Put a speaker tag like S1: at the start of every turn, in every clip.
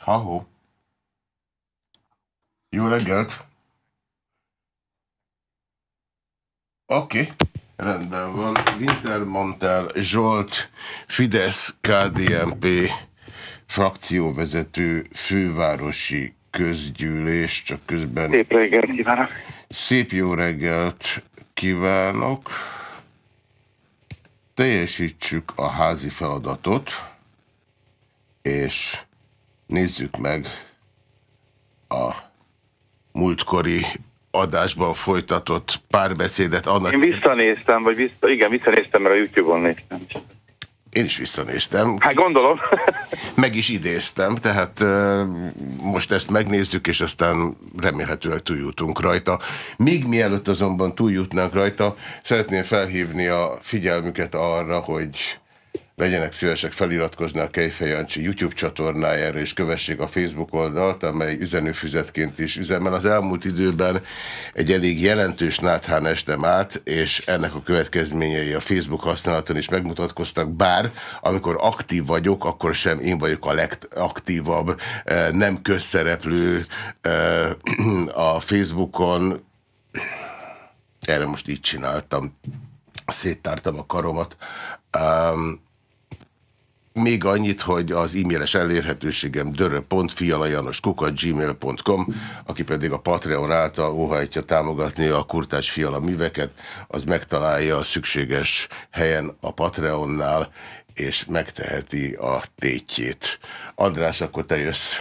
S1: Ha-ho. Jó reggelt! Oké, okay. rendben van. Wintermantel Zsolt, Fidesz KDNP frakcióvezető fővárosi közgyűlés, csak közben...
S2: Szép reggelt kívánok!
S1: Szép jó reggelt kívánok! Teljesítsük a házi feladatot, és nézzük meg a múltkori adásban folytatott párbeszédet. Annak...
S2: Én visszanéztem, vagy vissza, igen, visszanéztem, mert a YouTube-on néztem.
S1: Én is visszanéztem.
S2: Hát gondolom.
S1: Meg is idéztem, tehát most ezt megnézzük, és aztán remélhetőleg túljutunk rajta. Még mielőtt azonban túljutnánk rajta, szeretném felhívni a figyelmüket arra, hogy legyenek szívesek feliratkozni a Kejfej Jancsi YouTube csatornájára, és kövessék a Facebook oldalt, amely üzenőfüzetként is üzemel. Az elmúlt időben egy elég jelentős náthán estem át, és ennek a következményei a Facebook használaton is megmutatkoztak, bár amikor aktív vagyok, akkor sem én vagyok a legaktívabb, eh, nem közszereplő eh, a Facebookon. Erre most így csináltam, széttártam a karomat. Um, még annyit, hogy az e-mailes elérhetőségem dörö.fialajanoskukat.gmail.com, aki pedig a Patreon által óhajtja támogatni a Kurtás Fiala műveket, az megtalálja a szükséges helyen a Patreonnál, és megteheti a tétjét. András, akkor te jössz.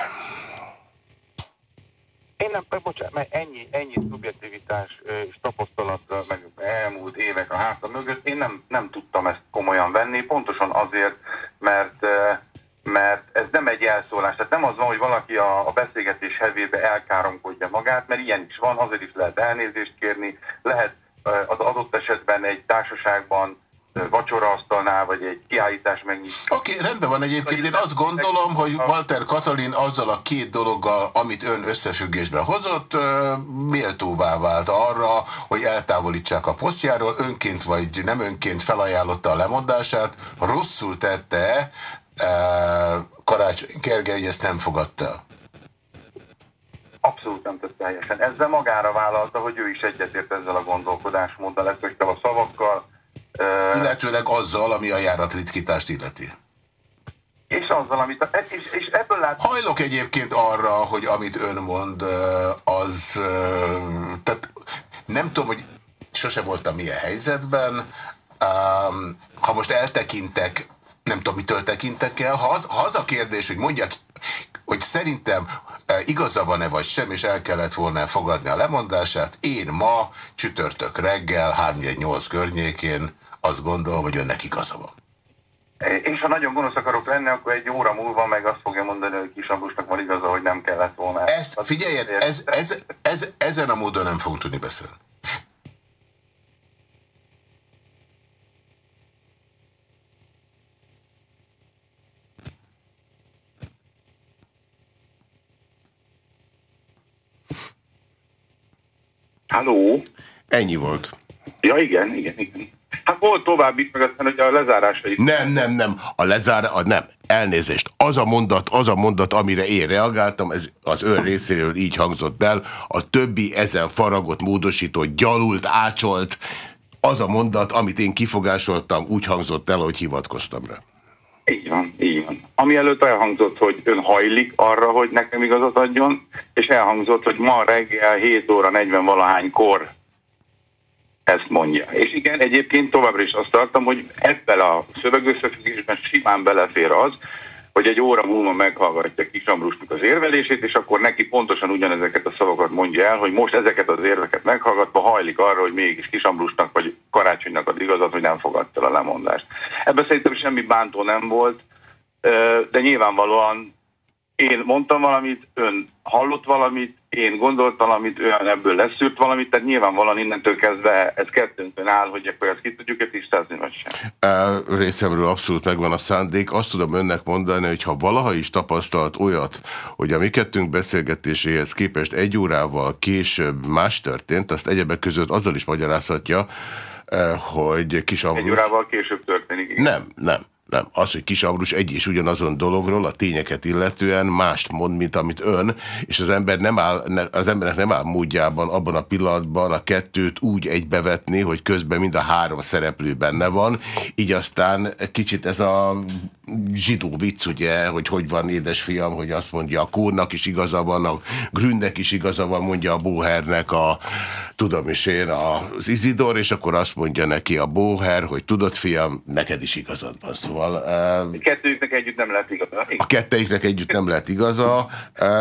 S2: Én nem, bocsánat, mert ennyi, ennyi szubjektivitás és tapasztalat, meg elmúlt évek a háta mögött, én nem, nem tudtam ezt komolyan venni, pontosan azért, mert mert ez nem egy elszólás. Tehát nem az van, hogy valaki a, a beszélgetés hevébe elkáromkodja magát, mert ilyen is van, azért is lehet elnézést kérni, lehet az adott esetben egy társaságban vacsoraasztalnál, vagy egy kiállítás megnyit.
S1: Oké, okay, rendben van egyébként. Én azt gondolom, hogy Walter Katalin azzal a két dologgal, amit ön összefüggésben hozott, méltóvá vált arra, hogy eltávolítsák a posztjáról, önként vagy nem önként felajánlotta a lemondását, rosszul tette Karácsony Gergely, hogy ezt nem fogadta el.
S2: Abszolút nem tett teljesen. Ezzel magára vállalta, hogy ő is egyetért ezzel a gondolkodásmóddal, ezekkel a szavakkal,
S1: Illetőleg azzal, ami a járatritkítást illeti.
S2: És azzal, amit... És, és ebből lát...
S1: Hajlok egyébként arra, hogy amit ön mond, az... Tehát nem tudom, hogy sose voltam ilyen helyzetben. Ha most eltekintek, nem tudom, mitől tekintek el. Ha az, ha az a kérdés, hogy mondjak, hogy szerintem igaza van-e vagy sem, és el kellett volna fogadni a lemondását, én ma csütörtök reggel 3-8 környékén azt gondolom, hogy önnek igaza van.
S2: És ha nagyon gonosz akarok lenni, akkor egy óra múlva meg azt fogja mondani, hogy kis Ambusnak van igaza, hogy nem kellett volna.
S1: Ezt, figyeljen, ez, ez, ez, ezen a módon nem fogunk tudni beszélni.
S2: Halló?
S1: Ennyi volt.
S2: Ja, igen, igen, igen. Hát volt további, meg aztán, hogy a lezárásai.
S1: Nem, nem, nem. A lezár, a, nem. Elnézést. Az a mondat, az a mondat, amire én reagáltam, ez az ön részéről így hangzott el. A többi ezen faragott, módosított, gyalult, ácsolt, az a mondat, amit én kifogásoltam, úgy hangzott el, hogy hivatkoztam rá.
S2: Így van, így van. Ami előtt elhangzott, hogy ön hajlik arra, hogy nekem igazat adjon, és elhangzott, hogy ma reggel 7 óra 40 valahány kor ezt mondja. És igen, egyébként továbbra is azt tartom, hogy ebben a szövegösszefüggésben simán belefér az, hogy egy óra múlva meghallgatja Kis Ambrusnak az érvelését, és akkor neki pontosan ugyanezeket a szavakat mondja el, hogy most ezeket az érveket meghallgatva hajlik arra, hogy mégis Kis Ambrusnak vagy Karácsonynak ad igazat, hogy nem fogadta a lemondást. Ebben szerintem semmi bántó nem volt, de nyilvánvalóan én mondtam valamit, ön hallott valamit, én gondolt valamit, ön ebből leszűrt valamit, tehát nyilvánvalóan innentől kezdve ez kettőnkön áll, hogy akkor ezt ki tudjuk-e tisztázni, vagy sem.
S1: Részemről abszolút megvan a szándék. Azt tudom önnek mondani, hogy ha valaha is tapasztalt olyat, hogy a mi kettőnk beszélgetéséhez képest egy órával később más történt, azt egyebek között azzal is magyarázhatja, hogy kis
S2: Egy órával később történik.
S1: Igen. Nem, nem. Nem, az, hogy Kis Ambrus egy és ugyanazon dologról a tényeket illetően mást mond, mint amit ön, és az, ember nem áll, az embernek nem áll módjában abban a pillanatban a kettőt úgy egybevetni, hogy közben mind a három szereplő benne van, így aztán kicsit ez a zsidó vicc, ugye, hogy hogy van édesfiam, hogy azt mondja a Kónak is igaza van, a Grünnek is igaza van, mondja a Bóhernek a, tudom is én, az Izidor, és akkor azt mondja neki a Bóher, hogy tudod fiam, neked is igazad van, szóval...
S2: Uh, kettőjüknek együtt nem lehet igaza.
S1: A kettőjüknek együtt nem lehet igaza,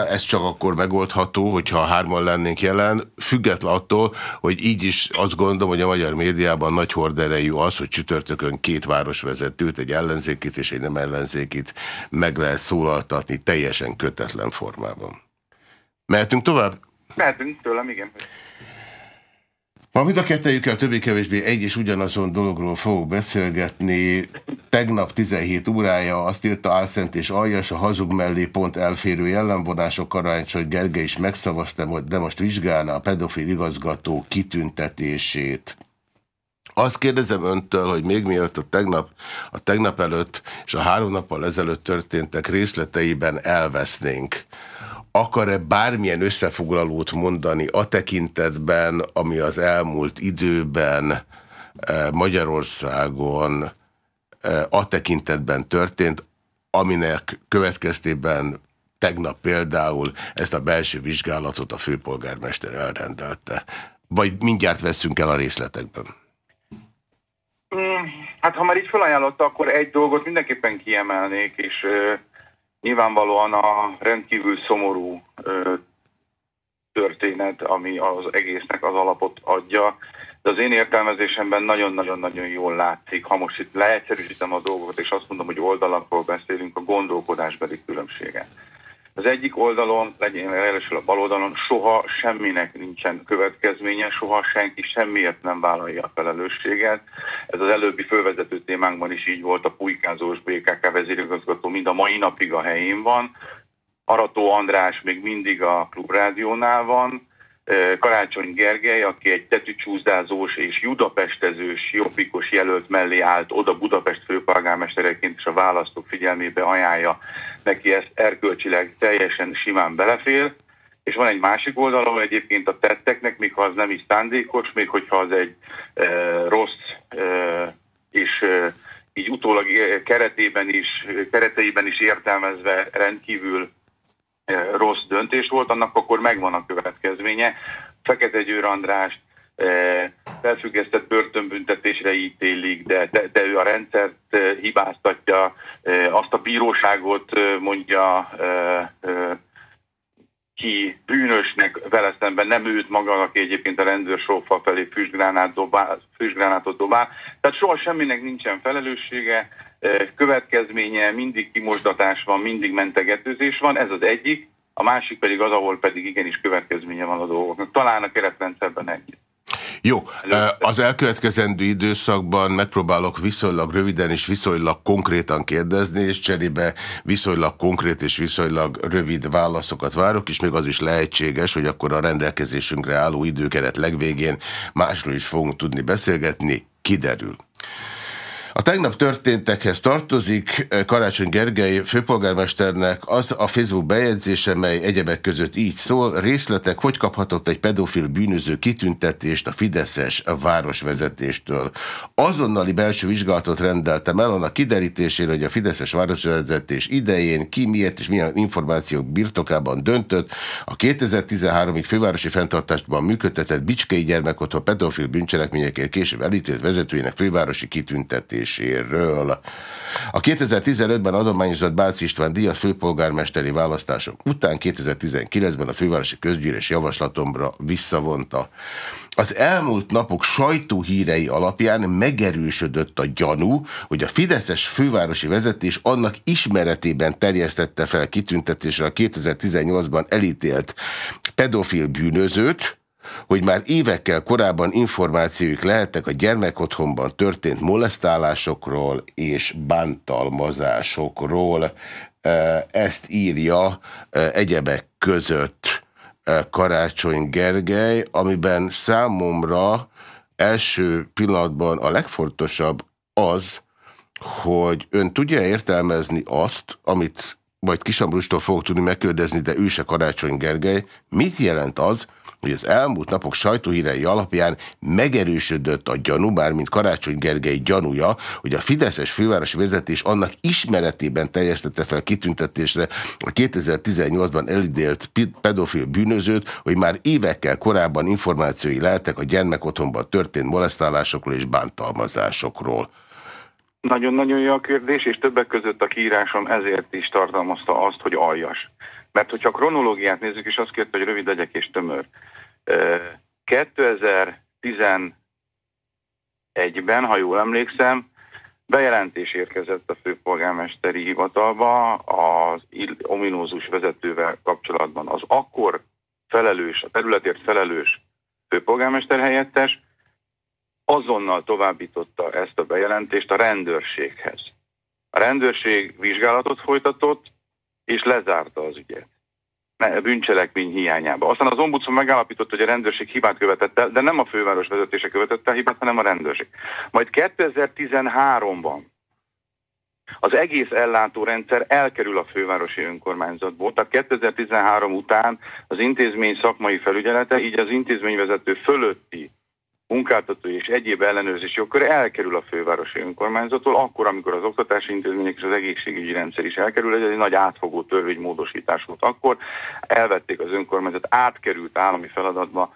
S1: ez csak akkor megoldható, hogyha hárman lennénk jelen, független attól, hogy így is azt gondolom, hogy a magyar médiában nagy horderejű az, hogy csütörtökön két városvezetőt, egy ellenzékit és egy nem ellenzékit meg lehet szólaltatni teljesen kötetlen formában. Mehetünk tovább?
S2: Mehetünk tőlem, igen.
S1: Ma mind a kettejükkel többé-kevésbé egy és ugyanazon dologról fogok beszélgetni. Tegnap 17 órája azt írta Álszent és Aljas, a hazug mellé pont elférő jellemvonások Karácsony Gergely is megszavazta, de most vizsgálna a pedofil igazgató kitüntetését. Azt kérdezem öntől, hogy még mielőtt a tegnap, a tegnap előtt és a három nappal ezelőtt történtek részleteiben elvesznénk, akar-e bármilyen összefoglalót mondani a tekintetben, ami az elmúlt időben e, Magyarországon e, a tekintetben történt, aminek következtében tegnap például ezt a belső vizsgálatot a főpolgármester elrendelte. Vagy mindjárt veszünk el a részletekben.
S2: Mm, hát ha már így felajánlotta, akkor egy dolgot mindenképpen kiemelnék, és uh, nyilvánvalóan a rendkívül szomorú történet, ami az egésznek az alapot adja, de az én értelmezésemben nagyon-nagyon-nagyon jól látszik, ha most itt leegyszerűsítem a dolgokat, és azt mondom, hogy oldalakról beszélünk, a gondolkodásbeli különbséget. Az egyik oldalon, legyen először a bal oldalon, soha semminek nincsen következménye, soha senki semmiért nem vállalja a felelősséget. Ez az előbbi fölvezető témánkban is így volt, a pulykázós BKK vezérigazgató mind a mai napig a helyén van. Arató András még mindig a klubrádiónál van, Karácsony Gergely, aki egy tetűcsúzdázós és judapestezős, jobbikos jelölt mellé állt oda Budapest főpolgármestereként, és a választók figyelmébe ajánlja neki ezt erkölcsileg teljesen simán belefér. És van egy másik oldalon egyébként a tetteknek, még ha az nem is szándékos, még hogyha az egy e, rossz e, és e, így utólag keretében is, kereteiben is értelmezve rendkívül rossz döntés volt, annak akkor megvan a következménye. Fekete Győr Andrást felfüggesztett börtönbüntetésre ítélik, de, de, de ő a rendszert hibáztatja, azt a bíróságot mondja ki bűnösnek vele szemben, nem őt maga, aki egyébként a rendőr sófa felé füstgránát dobál, füstgránátot dobál. Tehát soha semminek nincsen felelőssége, következménye, mindig kimosdatás van, mindig mentegetőzés van, ez az egyik, a másik pedig az, ahol pedig igenis következménye van a dolgoknak. Talán a keretrendszerben együtt.
S1: Jó, az elkövetkezendő időszakban megpróbálok viszonylag röviden és viszonylag konkrétan kérdezni, és cserébe viszonylag konkrét és viszonylag rövid válaszokat várok, és még az is lehetséges, hogy akkor a rendelkezésünkre álló időkeret legvégén másról is fogunk tudni beszélgetni, kiderül. Tegnap történtekhez tartozik eh, Karácsony Gergely főpolgármesternek az a Facebook bejegyzése, mely egyebek között így szól, részletek, hogy kaphatott egy pedofil bűnöző kitüntetést a Fideszes városvezetéstől. Azonnali belső vizsgálatot rendeltem el annak kiderítésére, hogy a Fideszes városvezetés idején ki miért és milyen információk birtokában döntött a 2013-ig fővárosi fenntartásban működtetett Bicskei gyermekotthon pedofil bűncselekményekért később elítélt vezetőjének fővárosi kitüntetés működéséről. A 2015-ben adományozott Bács István díjat főpolgármesteri választások után 2019-ben a fővárosi közgyűlés javaslatomra visszavonta. Az elmúlt napok sajtóhírei alapján megerősödött a gyanú, hogy a Fideszes fővárosi vezetés annak ismeretében terjesztette fel kitüntetésre a 2018-ban elítélt pedofil bűnözőt, hogy már évekkel korábban információik lehettek a gyermekotthonban történt molesztálásokról és bántalmazásokról. Ezt írja egyebek között Karácsony Gergely, amiben számomra első pillanatban a legfontosabb az, hogy ön tudja értelmezni azt, amit majd Kisambrustól fogok tudni megkérdezni, de ő se Karácsony Gergely, mit jelent az, hogy az elmúlt napok sajtóhírei alapján megerősödött a gyanú, mint Karácsony Gergely gyanúja, hogy a Fideszes fővárosi vezetés annak ismeretében terjesztette fel kitüntetésre a 2018-ban elidélt pedofil bűnözőt, hogy már évekkel korábban információi lehetek a gyermekotthonban történt molesztálásokról és bántalmazásokról.
S2: Nagyon-nagyon jó a kérdés, és többek között a kiírásom ezért is tartalmazta azt, hogy aljas. Mert hogyha a kronológiát nézzük, és azt kérte, hogy rövid legyek és tömör. 2011-ben, ha jól emlékszem, bejelentés érkezett a főpolgármesteri hivatalba az ominózus vezetővel kapcsolatban. Az akkor felelős, a területért felelős főpolgármester helyettes azonnal továbbította ezt a bejelentést a rendőrséghez. A rendőrség vizsgálatot folytatott, és lezárta az ügyet. Ne, bűncselekmény hiányába. Aztán az ombudsman megállapította, hogy a rendőrség hibát követett el, de nem a főváros vezetése követett el hibát, hanem a rendőrség. Majd 2013-ban az egész ellátórendszer elkerül a fővárosi önkormányzatból. Tehát 2013 után az intézmény szakmai felügyelete, így az intézményvezető fölötti munkáltató és egyéb ellenőrzés jogköre elkerül a fővárosi önkormányzattól, akkor, amikor az oktatási intézmények és az egészségügyi rendszer is elkerül, ez egy nagy átfogó törvénymódosítás volt akkor, elvették az önkormányzat, átkerült állami feladatba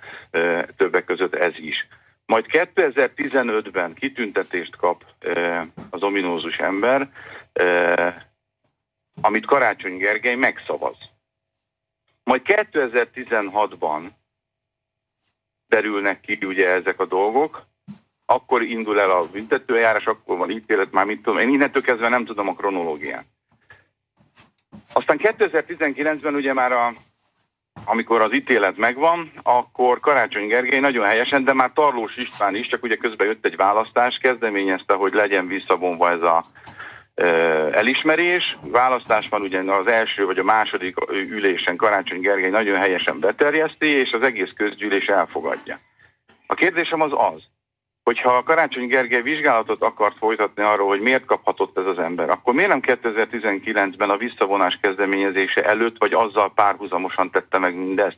S2: többek között ez is. Majd 2015-ben kitüntetést kap az ominózus ember, amit Karácsony Gergely megszavaz. Majd 2016-ban derülnek ki ugye ezek a dolgok, akkor indul el a büntetőjárás, akkor van ítélet, már mit tudom, én innentől kezdve nem tudom a kronológiát. Aztán 2019-ben ugye már a, amikor az ítélet megvan, akkor Karácsony Gergely nagyon helyesen, de már Tarlós István is, csak ugye közben jött egy választás, kezdeményezte, hogy legyen visszavonva ez a elismerés. Választás van ugye az első vagy a második ülésen Karácsony Gergely nagyon helyesen beterjeszti, és az egész közgyűlés elfogadja. A kérdésem az az, hogyha a Karácsony Gergely vizsgálatot akart folytatni arról, hogy miért kaphatott ez az ember, akkor miért nem 2019-ben a visszavonás kezdeményezése előtt, vagy azzal párhuzamosan tette meg mindezt?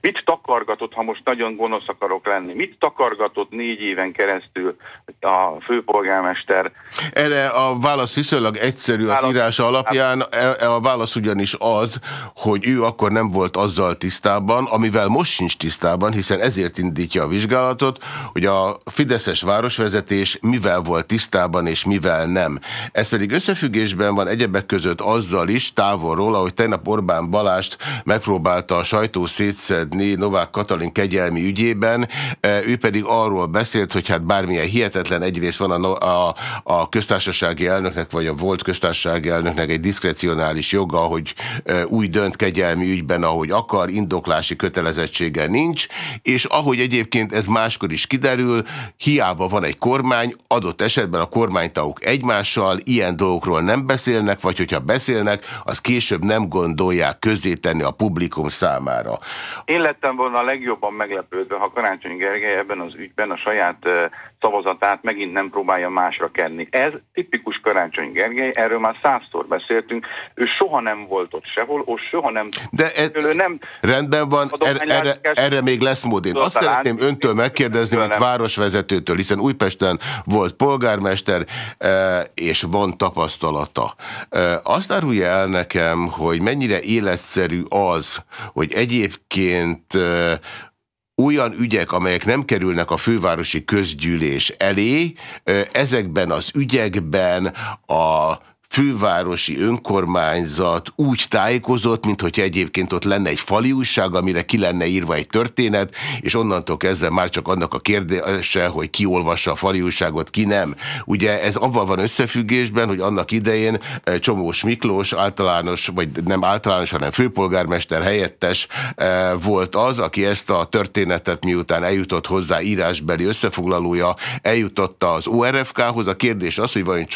S2: Mit takargatott, ha most nagyon gonosz akarok lenni? Mit takargatott négy éven keresztül a főpolgármester?
S1: Erre a válasz viszonylag egyszerű az válasz... írása alapján. E, e, a válasz ugyanis az, hogy ő akkor nem volt azzal tisztában, amivel most sincs tisztában, hiszen ezért indítja a vizsgálatot, hogy a Fideszes városvezetés mivel volt tisztában és mivel nem. Ez pedig összefüggésben van egyebek között azzal is távolról, ahogy tegnap Orbán Balást megpróbálta a sajtó szétszed megengedni Novák Katalin kegyelmi ügyében, e, ő pedig arról beszélt, hogy hát bármilyen hihetetlen egyrészt van a, a, a köztársasági elnöknek, vagy a volt köztársasági elnöknek egy diszkrecionális joga, hogy e, úgy dönt kegyelmi ügyben, ahogy akar, indoklási kötelezettsége nincs, és ahogy egyébként ez máskor is kiderül, hiába van egy kormány, adott esetben a kormánytagok egymással ilyen dolgokról nem beszélnek, vagy hogyha beszélnek, az később nem gondolják közzétenni a publikum számára.
S2: Én lettem volna a legjobban meglepődve, ha Karácsony Gergely ebben az ügyben a saját szavazatát megint nem próbálja másra kenni. Ez tipikus Karácsony Gergely, erről már százszor beszéltünk, ő soha nem volt ott sehol, ott soha nem...
S1: De ez, ő nem rendben van, erre, erre, erre még lesz mód. Én azt szeretném öntől megkérdezni, mint városvezetőtől, hiszen Újpesten volt polgármester, és van tapasztalata. Azt árulja el nekem, hogy mennyire életszerű az, hogy egyébként olyan ügyek, amelyek nem kerülnek a fővárosi közgyűlés elé, ezekben az ügyekben a fővárosi önkormányzat úgy tájékozott, mint hogy egyébként ott lenne egy fali újság, amire ki lenne írva egy történet, és onnantól kezdve már csak annak a kérdése, hogy ki olvassa a fali újságot, ki nem. Ugye ez avval van összefüggésben, hogy annak idején eh, Csomós Miklós általános, vagy nem általános, hanem főpolgármester helyettes eh, volt az, aki ezt a történetet miután eljutott hozzá írásbeli összefoglalója, eljutotta az ORFK-hoz. A kérdés az, hogy vajon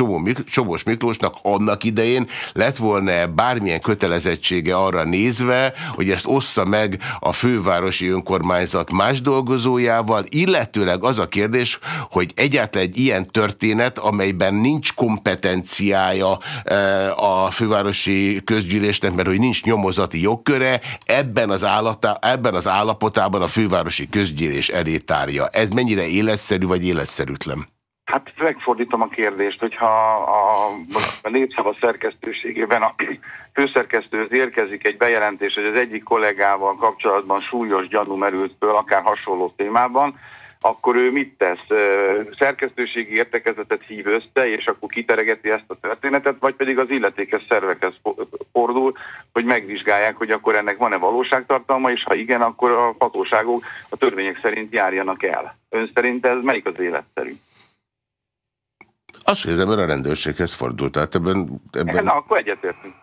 S1: Csomós Miklósnak annak idején lett volna -e bármilyen kötelezettsége arra nézve, hogy ezt ossza meg a fővárosi önkormányzat más dolgozójával, illetőleg az a kérdés, hogy egyáltalán egy ilyen történet, amelyben nincs kompetenciája a fővárosi közgyűlésnek, mert hogy nincs nyomozati jogköre, ebben az, állata, ebben az állapotában a fővárosi közgyűlés elé tárja. Ez mennyire életszerű vagy életszerűtlen?
S2: Hát megfordítom a kérdést, hogyha a, a népszava szerkesztőségében a főszerkesztőhöz érkezik egy bejelentés, hogy az egyik kollégával kapcsolatban súlyos gyanú merült föl, akár hasonló témában, akkor ő mit tesz? Szerkesztőségi értekezetet hív össze, és akkor kiteregeti ezt a történetet, vagy pedig az illetékes szervekhez fordul, hogy megvizsgálják, hogy akkor ennek van-e valóságtartalma, és ha igen, akkor a hatóságok a törvények szerint járjanak el. Ön szerint ez melyik az életszerű?
S1: Azt hiszem, a rendőrséghez fordult. Tehát ebben, ebben...
S2: Na, akkor egyetértünk.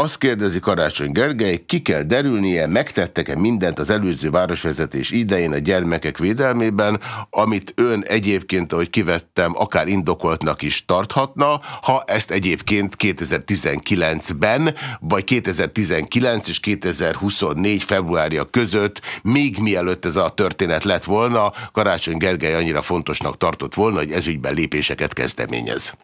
S1: Azt kérdezi Karácsony Gergely, ki kell derülnie, megtettek-e mindent az előző városvezetés idején a gyermekek védelmében, amit ön egyébként, ahogy kivettem, akár indokoltnak is tarthatna, ha ezt egyébként 2019-ben, vagy 2019 és 2024 februárja között, még mielőtt ez a történet lett volna, Karácsony Gergely annyira fontosnak tartott volna, hogy ezügyben lépéseket kezdeményez.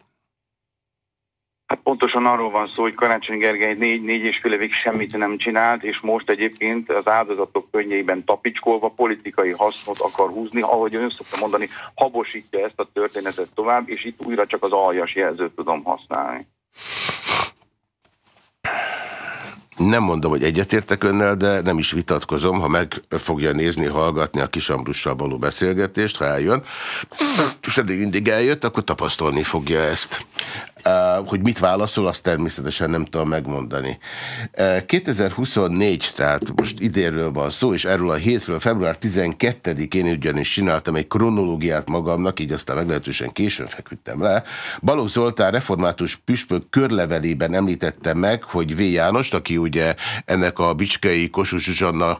S2: Hát pontosan arról van szó, hogy Karácsony Gergely négy, négy és fél évig semmit nem csinált, és most egyébként az áldozatok könnyeiben tapicskolva politikai hasznot akar húzni, ahogy ön szokta mondani, habosítja ezt a történetet tovább, és itt újra csak az aljas jelzőt tudom használni.
S1: Nem mondom, hogy egyetértek önnel, de nem is vitatkozom, ha meg fogja nézni, hallgatni a Kisambrussal való beszélgetést, ha eljön, és eddig mindig eljött, akkor tapasztalni fogja ezt. Hogy mit válaszol, azt természetesen nem tudom megmondani. 2024, tehát most idénről van szó, és erről a hétről, február 12-én ugyanis csináltam egy kronológiát magamnak, így aztán meglehetősen későn feküdtem le. Balogh Zoltán református püspök körlevelében említette meg, hogy V. Jánost, aki ugye ennek a Bicskei Kossuth Zsuzsanna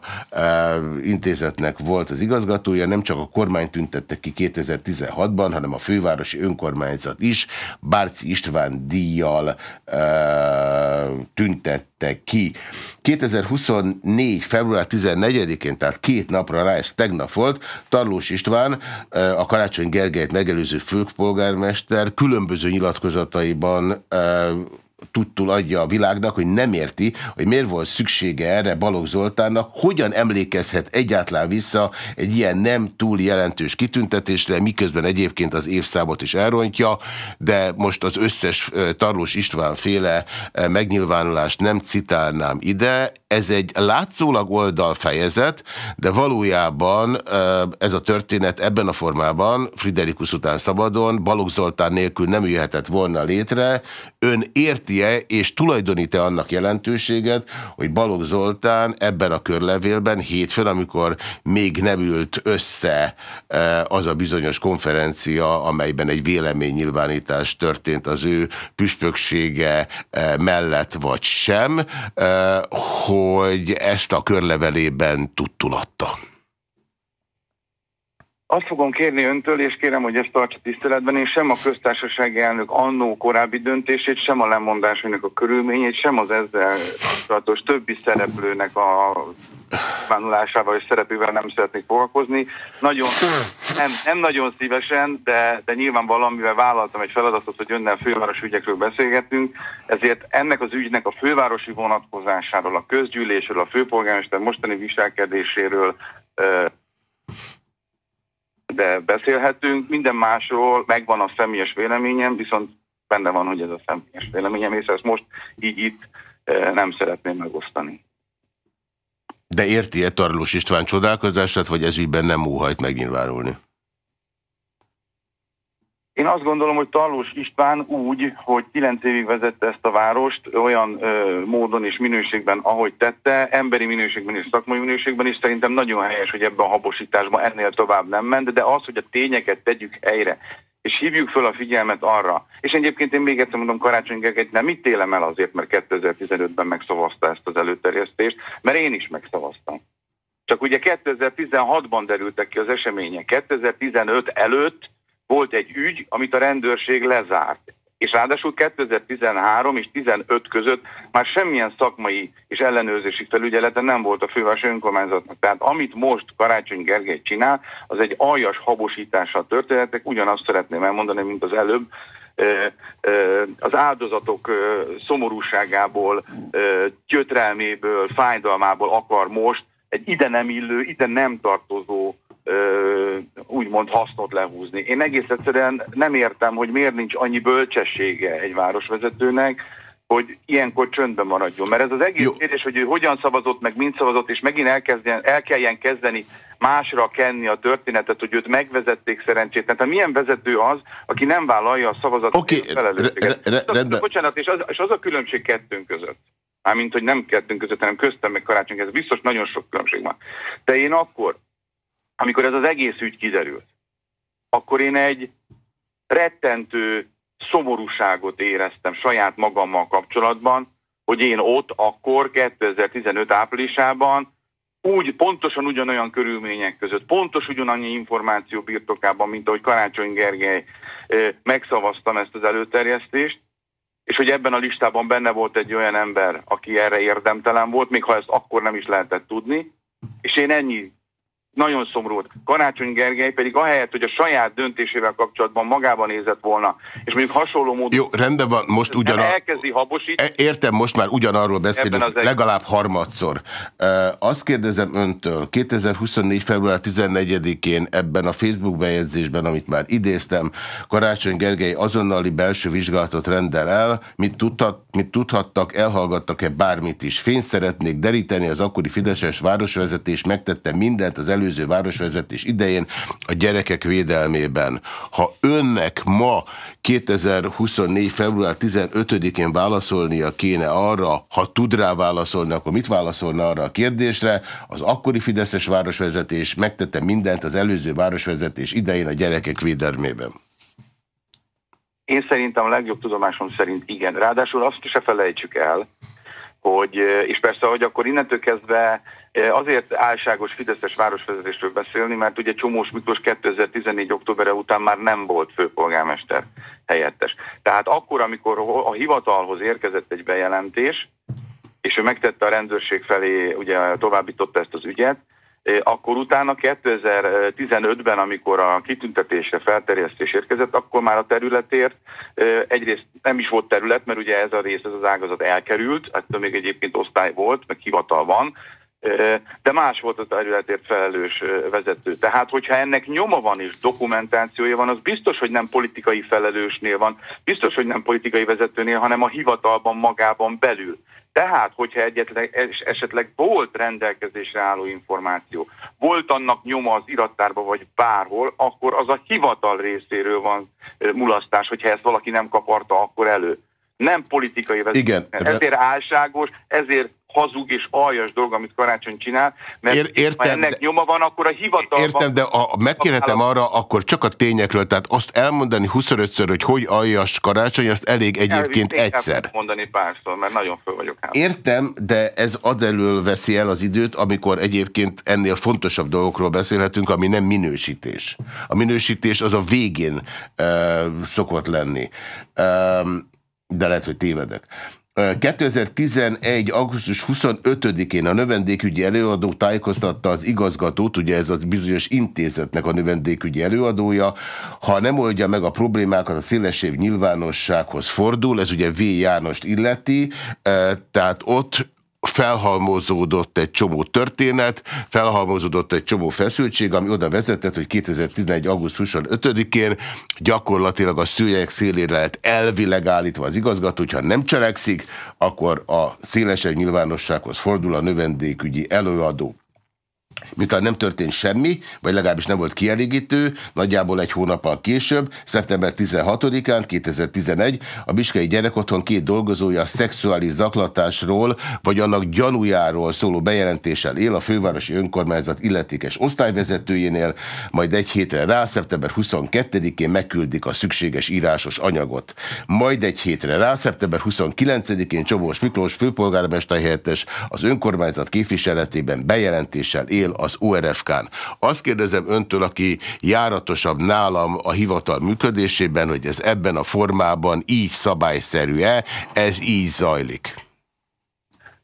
S1: intézetnek volt az igazgatója, nem csak a kormány tüntette ki 2016-ban, hanem a fővárosi önkormányzat is, Bárci István István díjjal tüntette ki. 2024. február 14-én, tehát két napra rá, ez tegnap volt, Tarlós István, a Karácsony Gergelyt megelőző főpolgármester különböző nyilatkozataiban tudtul adja a világnak, hogy nem érti, hogy miért volt szüksége erre Balogh Zoltánnak, hogyan emlékezhet egyáltalán vissza egy ilyen nem túl jelentős kitüntetésre, miközben egyébként az évszámot is elrontja, de most az összes Tarlós István féle megnyilvánulást nem citálnám ide. Ez egy látszólag oldalfejezet, de valójában ez a történet ebben a formában, Friderikus után szabadon, Balogh Zoltán nélkül nem jöhetett volna létre. Ön érti érti-e és tulajdonít-e annak jelentőséget, hogy Balogh Zoltán ebben a körlevélben hétfőn, amikor még nem ült össze e, az a bizonyos konferencia, amelyben egy véleménynyilvánítás történt az ő püspöksége e, mellett vagy sem, e, hogy ezt a körlevelében tudtulatta.
S2: Azt fogom kérni öntől, és kérem, hogy ezt tartsa tiszteletben, én sem a köztársasági elnök annó korábbi döntését, sem a lemondásának a körülményét, sem az ezzel kapcsolatos többi szereplőnek a kívánulásával és szerepével nem szeretnék foglalkozni. Nagyon, nem, nem nagyon szívesen, de, de nyilván valamivel vállaltam egy feladatot, hogy önnel főváros ügyekről beszélgetünk, ezért ennek az ügynek a fővárosi vonatkozásáról, a közgyűlésről, a főpolgármester mostani viselkedéséről de beszélhetünk. Minden másról megvan a személyes véleményem, viszont benne van, hogy ez a személyes véleményem, és ezt most így itt eh, nem szeretném megosztani.
S1: De érti-e Tarlós István csodálkozását, vagy ez ügyben nem óhajt megnyilvánulni?
S2: Én azt gondolom, hogy Tarlós István úgy, hogy 9 évig vezette ezt a várost olyan ö, módon és minőségben, ahogy tette, emberi minőségben és szakmai minőségben is szerintem nagyon helyes, hogy ebben a habosításban ennél tovább nem ment, de az, hogy a tényeket tegyük helyre, és hívjuk föl a figyelmet arra. És egyébként én még egyszer mondom, Karácsony Gergelyt nem ítélem el azért, mert 2015-ben megszavazta ezt az előterjesztést, mert én is megszavaztam. Csak ugye 2016-ban derültek ki az események. 2015 előtt volt egy ügy, amit a rendőrség lezárt. és ráadásul 2013 és 15 között már semmilyen szakmai és ellenőrzési felügyelete nem volt a fővárosi önkormányzatnak. Tehát amit most Karácsony Gergely csinál, az egy aljas habosítása a történetek, ugyanazt szeretném elmondani, mint az előbb, az áldozatok szomorúságából, gyötrelméből, fájdalmából akar most egy ide nem illő, ide nem tartozó úgymond hasznot lehúzni. Én egész egyszerűen nem értem, hogy miért nincs annyi bölcsessége egy városvezetőnek, hogy ilyenkor csöndben maradjon. Mert ez az egész Jó. kérdés, hogy ő hogyan szavazott, meg mind szavazott, és megint elkezdjen, el kelljen kezdeni másra kenni a történetet, hogy őt megvezették szerencsét. Tehát milyen vezető az, aki nem vállalja a szavazat
S1: okay. felelősséget. Re, re,
S2: Bocsánat, és az, és az a különbség kettőnk között. Mármint, hogy nem kettőnk között, hanem köztem meg karácsony, ez biztos nagyon sok különbség van. De én akkor, amikor ez az egész ügy kiderült, akkor én egy rettentő szomorúságot éreztem saját magammal kapcsolatban, hogy én ott akkor 2015 áprilisában úgy pontosan ugyanolyan körülmények között, pontos ugyanannyi információ birtokában, mint ahogy Karácsony Gergely megszavaztam ezt az előterjesztést, és hogy ebben a listában benne volt egy olyan ember, aki erre érdemtelen volt, még ha ezt akkor nem is lehetett tudni, és én ennyi nagyon szomorú. Karácsony Gergely pedig ahelyett, hogy a saját döntésével kapcsolatban magában nézett volna, és mondjuk hasonló módon...
S1: Jó, rendben van, most ugyan...
S2: Elkezdi habosítani.
S1: E- értem, most már ugyanarról beszélünk, egy... legalább harmadszor. Azt kérdezem öntől, 2024. február 14-én ebben a Facebook bejegyzésben, amit már idéztem, Karácsony Gergely azonnali belső vizsgálatot rendel el, mit, tudhat, mit tudhattak, elhallgattak-e bármit is. Fény szeretnék deríteni, az akkori Fideszes városvezetés megtette mindent az elő előző városvezetés idején a gyerekek védelmében. Ha önnek ma 2024. február 15-én válaszolnia kéne arra, ha tud rá válaszolni, akkor mit válaszolna arra a kérdésre? Az akkori Fideszes városvezetés megtette mindent az előző városvezetés idején a gyerekek védelmében.
S2: Én szerintem a legjobb tudomásom szerint igen. Ráadásul azt se felejtsük el, hogy, és persze, hogy akkor innentől kezdve Azért álságos Fideszes városvezetésről beszélni, mert ugye Csomós Miklós 2014. októberre után már nem volt főpolgármester helyettes. Tehát akkor, amikor a hivatalhoz érkezett egy bejelentés, és ő megtette a rendőrség felé, ugye továbbította ezt az ügyet, akkor utána 2015-ben, amikor a kitüntetésre felterjesztés érkezett, akkor már a területért egyrészt nem is volt terület, mert ugye ez a rész, ez az ágazat elkerült, ettől még egyébként osztály volt, meg hivatal van, de más volt a területért felelős vezető. Tehát, hogyha ennek nyoma van és dokumentációja van, az biztos, hogy nem politikai felelősnél van, biztos, hogy nem politikai vezetőnél, hanem a hivatalban magában belül. Tehát, hogyha egyetleg, esetleg volt rendelkezésre álló információ, volt annak nyoma az irattárba vagy bárhol, akkor az a hivatal részéről van mulasztás, hogyha ezt valaki nem kaparta akkor elő. Nem politikai vezető.
S1: Igen.
S2: Ezért álságos, ezért hazug és aljas dolog, amit Karácsony csinál, mert Ér, értem, ha ennek de, nyoma van, akkor a hivatalban...
S1: Értem, de a, megkérhetem arra, akkor csak a tényekről, tehát azt elmondani 25-ször, hogy hogy aljas Karácsony, azt elég egyébként Elvitt, egyszer.
S2: mondani párszor, mert nagyon föl vagyok.
S1: Hát. Értem, de ez ad elől veszi el az időt, amikor egyébként ennél fontosabb dolgokról beszélhetünk, ami nem minősítés. A minősítés az a végén uh, szokott lenni. Um, de lehet, hogy tévedek. 2011. augusztus 25-én a növendékügyi előadó tájékoztatta az igazgatót, ugye ez az bizonyos intézetnek a növendékügyi előadója, ha nem oldja meg a problémákat, a szélesebb nyilvánossághoz fordul, ez ugye V. Jánost illeti, tehát ott felhalmozódott egy csomó történet, felhalmozódott egy csomó feszültség, ami oda vezetett, hogy 2011. augusztus 25-én gyakorlatilag a szőnyeg szélére lett elvileg állítva az igazgató, hogyha nem cselekszik, akkor a szélesebb nyilvánossághoz fordul a növendékügyi előadó. Miután nem történt semmi, vagy legalábbis nem volt kielégítő, nagyjából egy hónappal később, szeptember 16-án, 2011, a Biskei Gyerekotthon két dolgozója a szexuális zaklatásról, vagy annak gyanújáról szóló bejelentéssel él a fővárosi önkormányzat illetékes osztályvezetőjénél, majd egy hétre rá, szeptember 22-én megküldik a szükséges írásos anyagot. Majd egy hétre rá, szeptember 29-én Csobós Miklós főpolgármester helyettes az önkormányzat képviseletében bejelentéssel él fél az ORFK-n. Azt kérdezem öntől, aki járatosabb nálam a hivatal működésében, hogy ez ebben a formában így szabályszerű-e, ez így zajlik.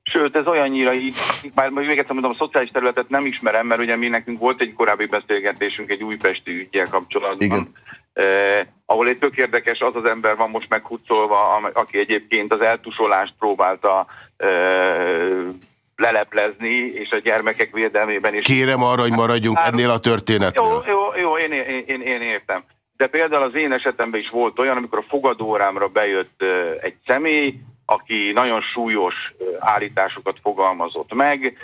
S2: Sőt, ez olyannyira így, már még egyszer mondom, a szociális területet nem ismerem, mert ugye mi nekünk volt egy korábbi beszélgetésünk egy újpesti ügyel kapcsolatban. Igen. Eh, ahol egy tök érdekes, az az ember van most meghutszolva, aki egyébként az eltusolást próbálta eh, leleplezni, és a gyermekek védelmében is.
S1: Kérem arra, hogy maradjunk ennél a történetnél.
S2: Jó, jó, jó én, én, én, én értem. De például az én esetemben is volt olyan, amikor a fogadórámra bejött egy személy, aki nagyon súlyos állításokat fogalmazott meg.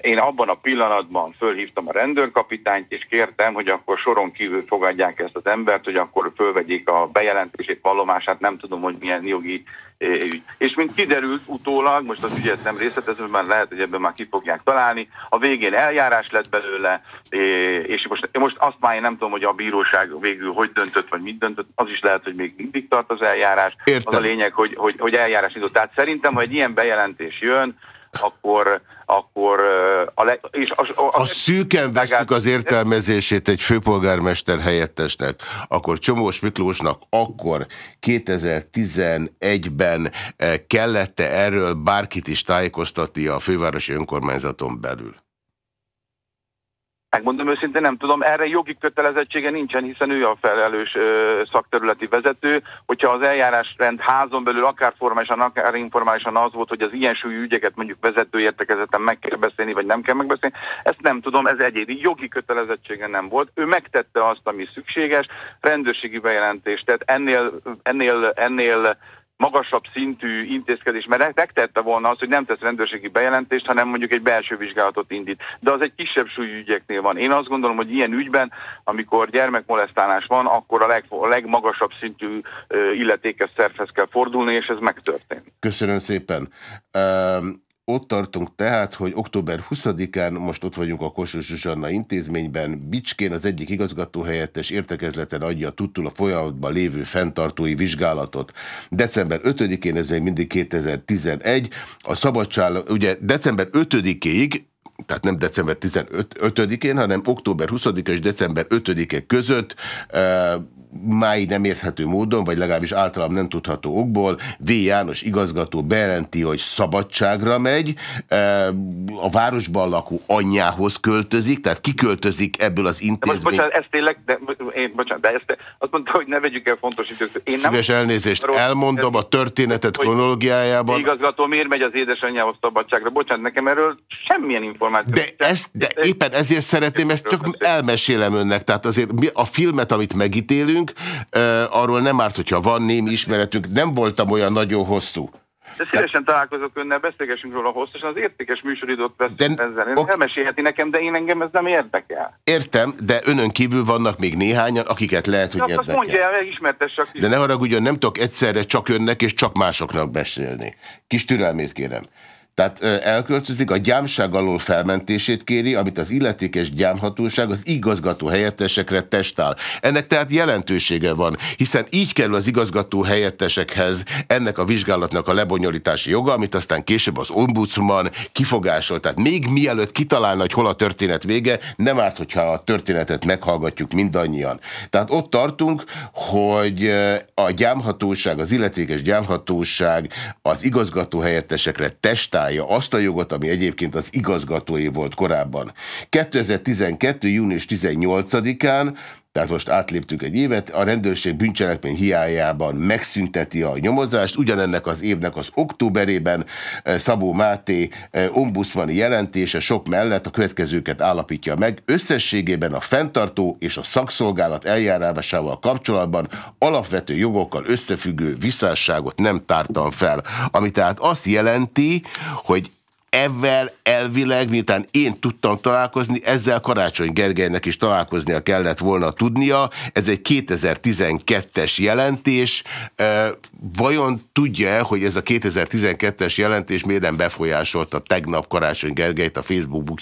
S2: Én abban a pillanatban fölhívtam a rendőrkapitányt, és kértem, hogy akkor soron kívül fogadják ezt az embert, hogy akkor fölvegyék a bejelentését, vallomását, nem tudom, hogy milyen jogi ügy. És mint kiderült utólag, most az ügyet nem részletezem, mert lehet, hogy ebben már ki fogják találni, a végén eljárás lett belőle, és most, most azt már én nem tudom, hogy a bíróság végül hogy döntött, vagy mit döntött, az is lehet, hogy még mindig tart az eljárás. Értem. Az a lényeg, hogy, hogy, hogy eljárás indult. Tehát szerintem, ha egy ilyen bejelentés jön, akkor, akkor
S1: a, le, és az, a, a szűken veszük az értelmezését egy főpolgármester helyettesnek, akkor Csomós Miklósnak akkor 2011-ben kellette erről bárkit is tájékoztatni a fővárosi önkormányzaton belül?
S2: Megmondom őszintén, nem tudom, erre jogi kötelezettsége nincsen, hiszen ő a felelős ö, szakterületi vezető. Hogyha az eljárásrend házon belül akár formálisan, akár informálisan az volt, hogy az ilyen súlyú ügyeket mondjuk vezető értekezeten meg kell beszélni, vagy nem kell megbeszélni, ezt nem tudom, ez egyéni jogi kötelezettsége nem volt. Ő megtette azt, ami szükséges, rendőrségi bejelentést, tehát ennél, ennél, ennél magasabb szintű intézkedés, mert megtette volna azt, hogy nem tesz rendőrségi bejelentést, hanem mondjuk egy belső vizsgálatot indít. De az egy kisebb súlyú ügyeknél van. Én azt gondolom, hogy ilyen ügyben, amikor gyermekmolesztálás van, akkor a, leg, a legmagasabb szintű illetékes szervhez kell fordulni, és ez megtörtént.
S1: Köszönöm szépen. Um... Ott tartunk tehát, hogy október 20-án, most ott vagyunk a Kossuth Zsuzsanna intézményben, Bicskén az egyik igazgatóhelyettes értekezleten adja tudtul a folyamatban lévő fenntartói vizsgálatot. December 5-én, ez még mindig 2011, a szabadság, ugye december 5-ig tehát nem december 15-én, hanem október 20 és december 5-e között máig nem érthető módon, vagy legalábbis általam nem tudható okból, V. János igazgató bejelenti, hogy szabadságra megy, e, a városban lakó anyjához költözik, tehát kiköltözik ebből az intézmény.
S2: bocsánat, ez tényleg, de, én, bocsánat, de ezt azt mondta, hogy ne vegyük el fontos időt.
S1: Én Szíves nem, elnézést, arról, elmondom a történetet kronológiájában.
S2: Igazgató miért megy az édesanyjához szabadságra? Bocsánat, nekem erről semmilyen információ.
S1: De, ezt, de éppen ezért szeretném, ezt csak elmesélem önnek. Tehát azért a filmet, amit megítélünk, beszélünk, arról nem árt, hogyha van némi ismeretünk, nem voltam olyan nagyon hosszú.
S2: De szívesen találkozok önnel, beszélgessünk róla hosszasan, az értékes műsoridót beszélünk de, ezzel. ok. elmesélheti nekem, de én engem ez nem érdekel.
S1: Értem, de önön kívül vannak még néhányan, akiket lehet, hogy érdekel. Azt
S2: mondja el, ismertesse
S1: De ne haragudjon, nem tudok egyszerre csak önnek és csak másoknak beszélni. Kis türelmét kérem. Tehát elköltözik, a gyámság alól felmentését kéri, amit az illetékes gyámhatóság az igazgató helyettesekre testál. Ennek tehát jelentősége van, hiszen így kerül az igazgató helyettesekhez ennek a vizsgálatnak a lebonyolítási joga, amit aztán később az ombudsman kifogásol. Tehát még mielőtt kitalálna, hogy hol a történet vége, nem árt, hogyha a történetet meghallgatjuk mindannyian. Tehát ott tartunk, hogy a gyámhatóság, az illetékes gyámhatóság az igazgató helyettesekre testál használja azt a jogot, ami egyébként az igazgatói volt korábban. 2012. június 18-án tehát most átléptük egy évet, a rendőrség bűncselekmény hiájában megszünteti a nyomozást, ugyanennek az évnek az októberében eh, Szabó Máté eh, ombudsmani jelentése sok mellett a következőket állapítja meg. Összességében a fenntartó és a szakszolgálat eljárásával kapcsolatban alapvető jogokkal összefüggő visszásságot nem tártam fel. Ami tehát azt jelenti, hogy Ezzel elvileg, miután én tudtam találkozni, ezzel Karácsony Gergelynek is találkoznia kellett volna tudnia. Ez egy 2012-es jelentés. Vajon tudja-e, hogy ez a 2012-es jelentés miért befolyásolta tegnap Karácsony Gergelyt a Facebook,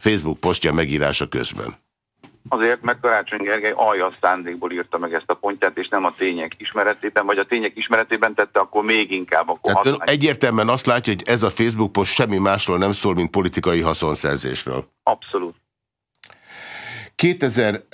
S1: Facebook posztja megírása közben?
S2: Azért, mert Karácsony Gergely aljas szándékból írta meg ezt a pontját, és nem a tények ismeretében, vagy a tények ismeretében tette, akkor még inkább. Akkor
S1: Tehát ön egyértelműen azt látja, hogy ez a Facebook poszt semmi másról nem szól, mint politikai haszonszerzésről.
S2: Abszolút.
S1: 2000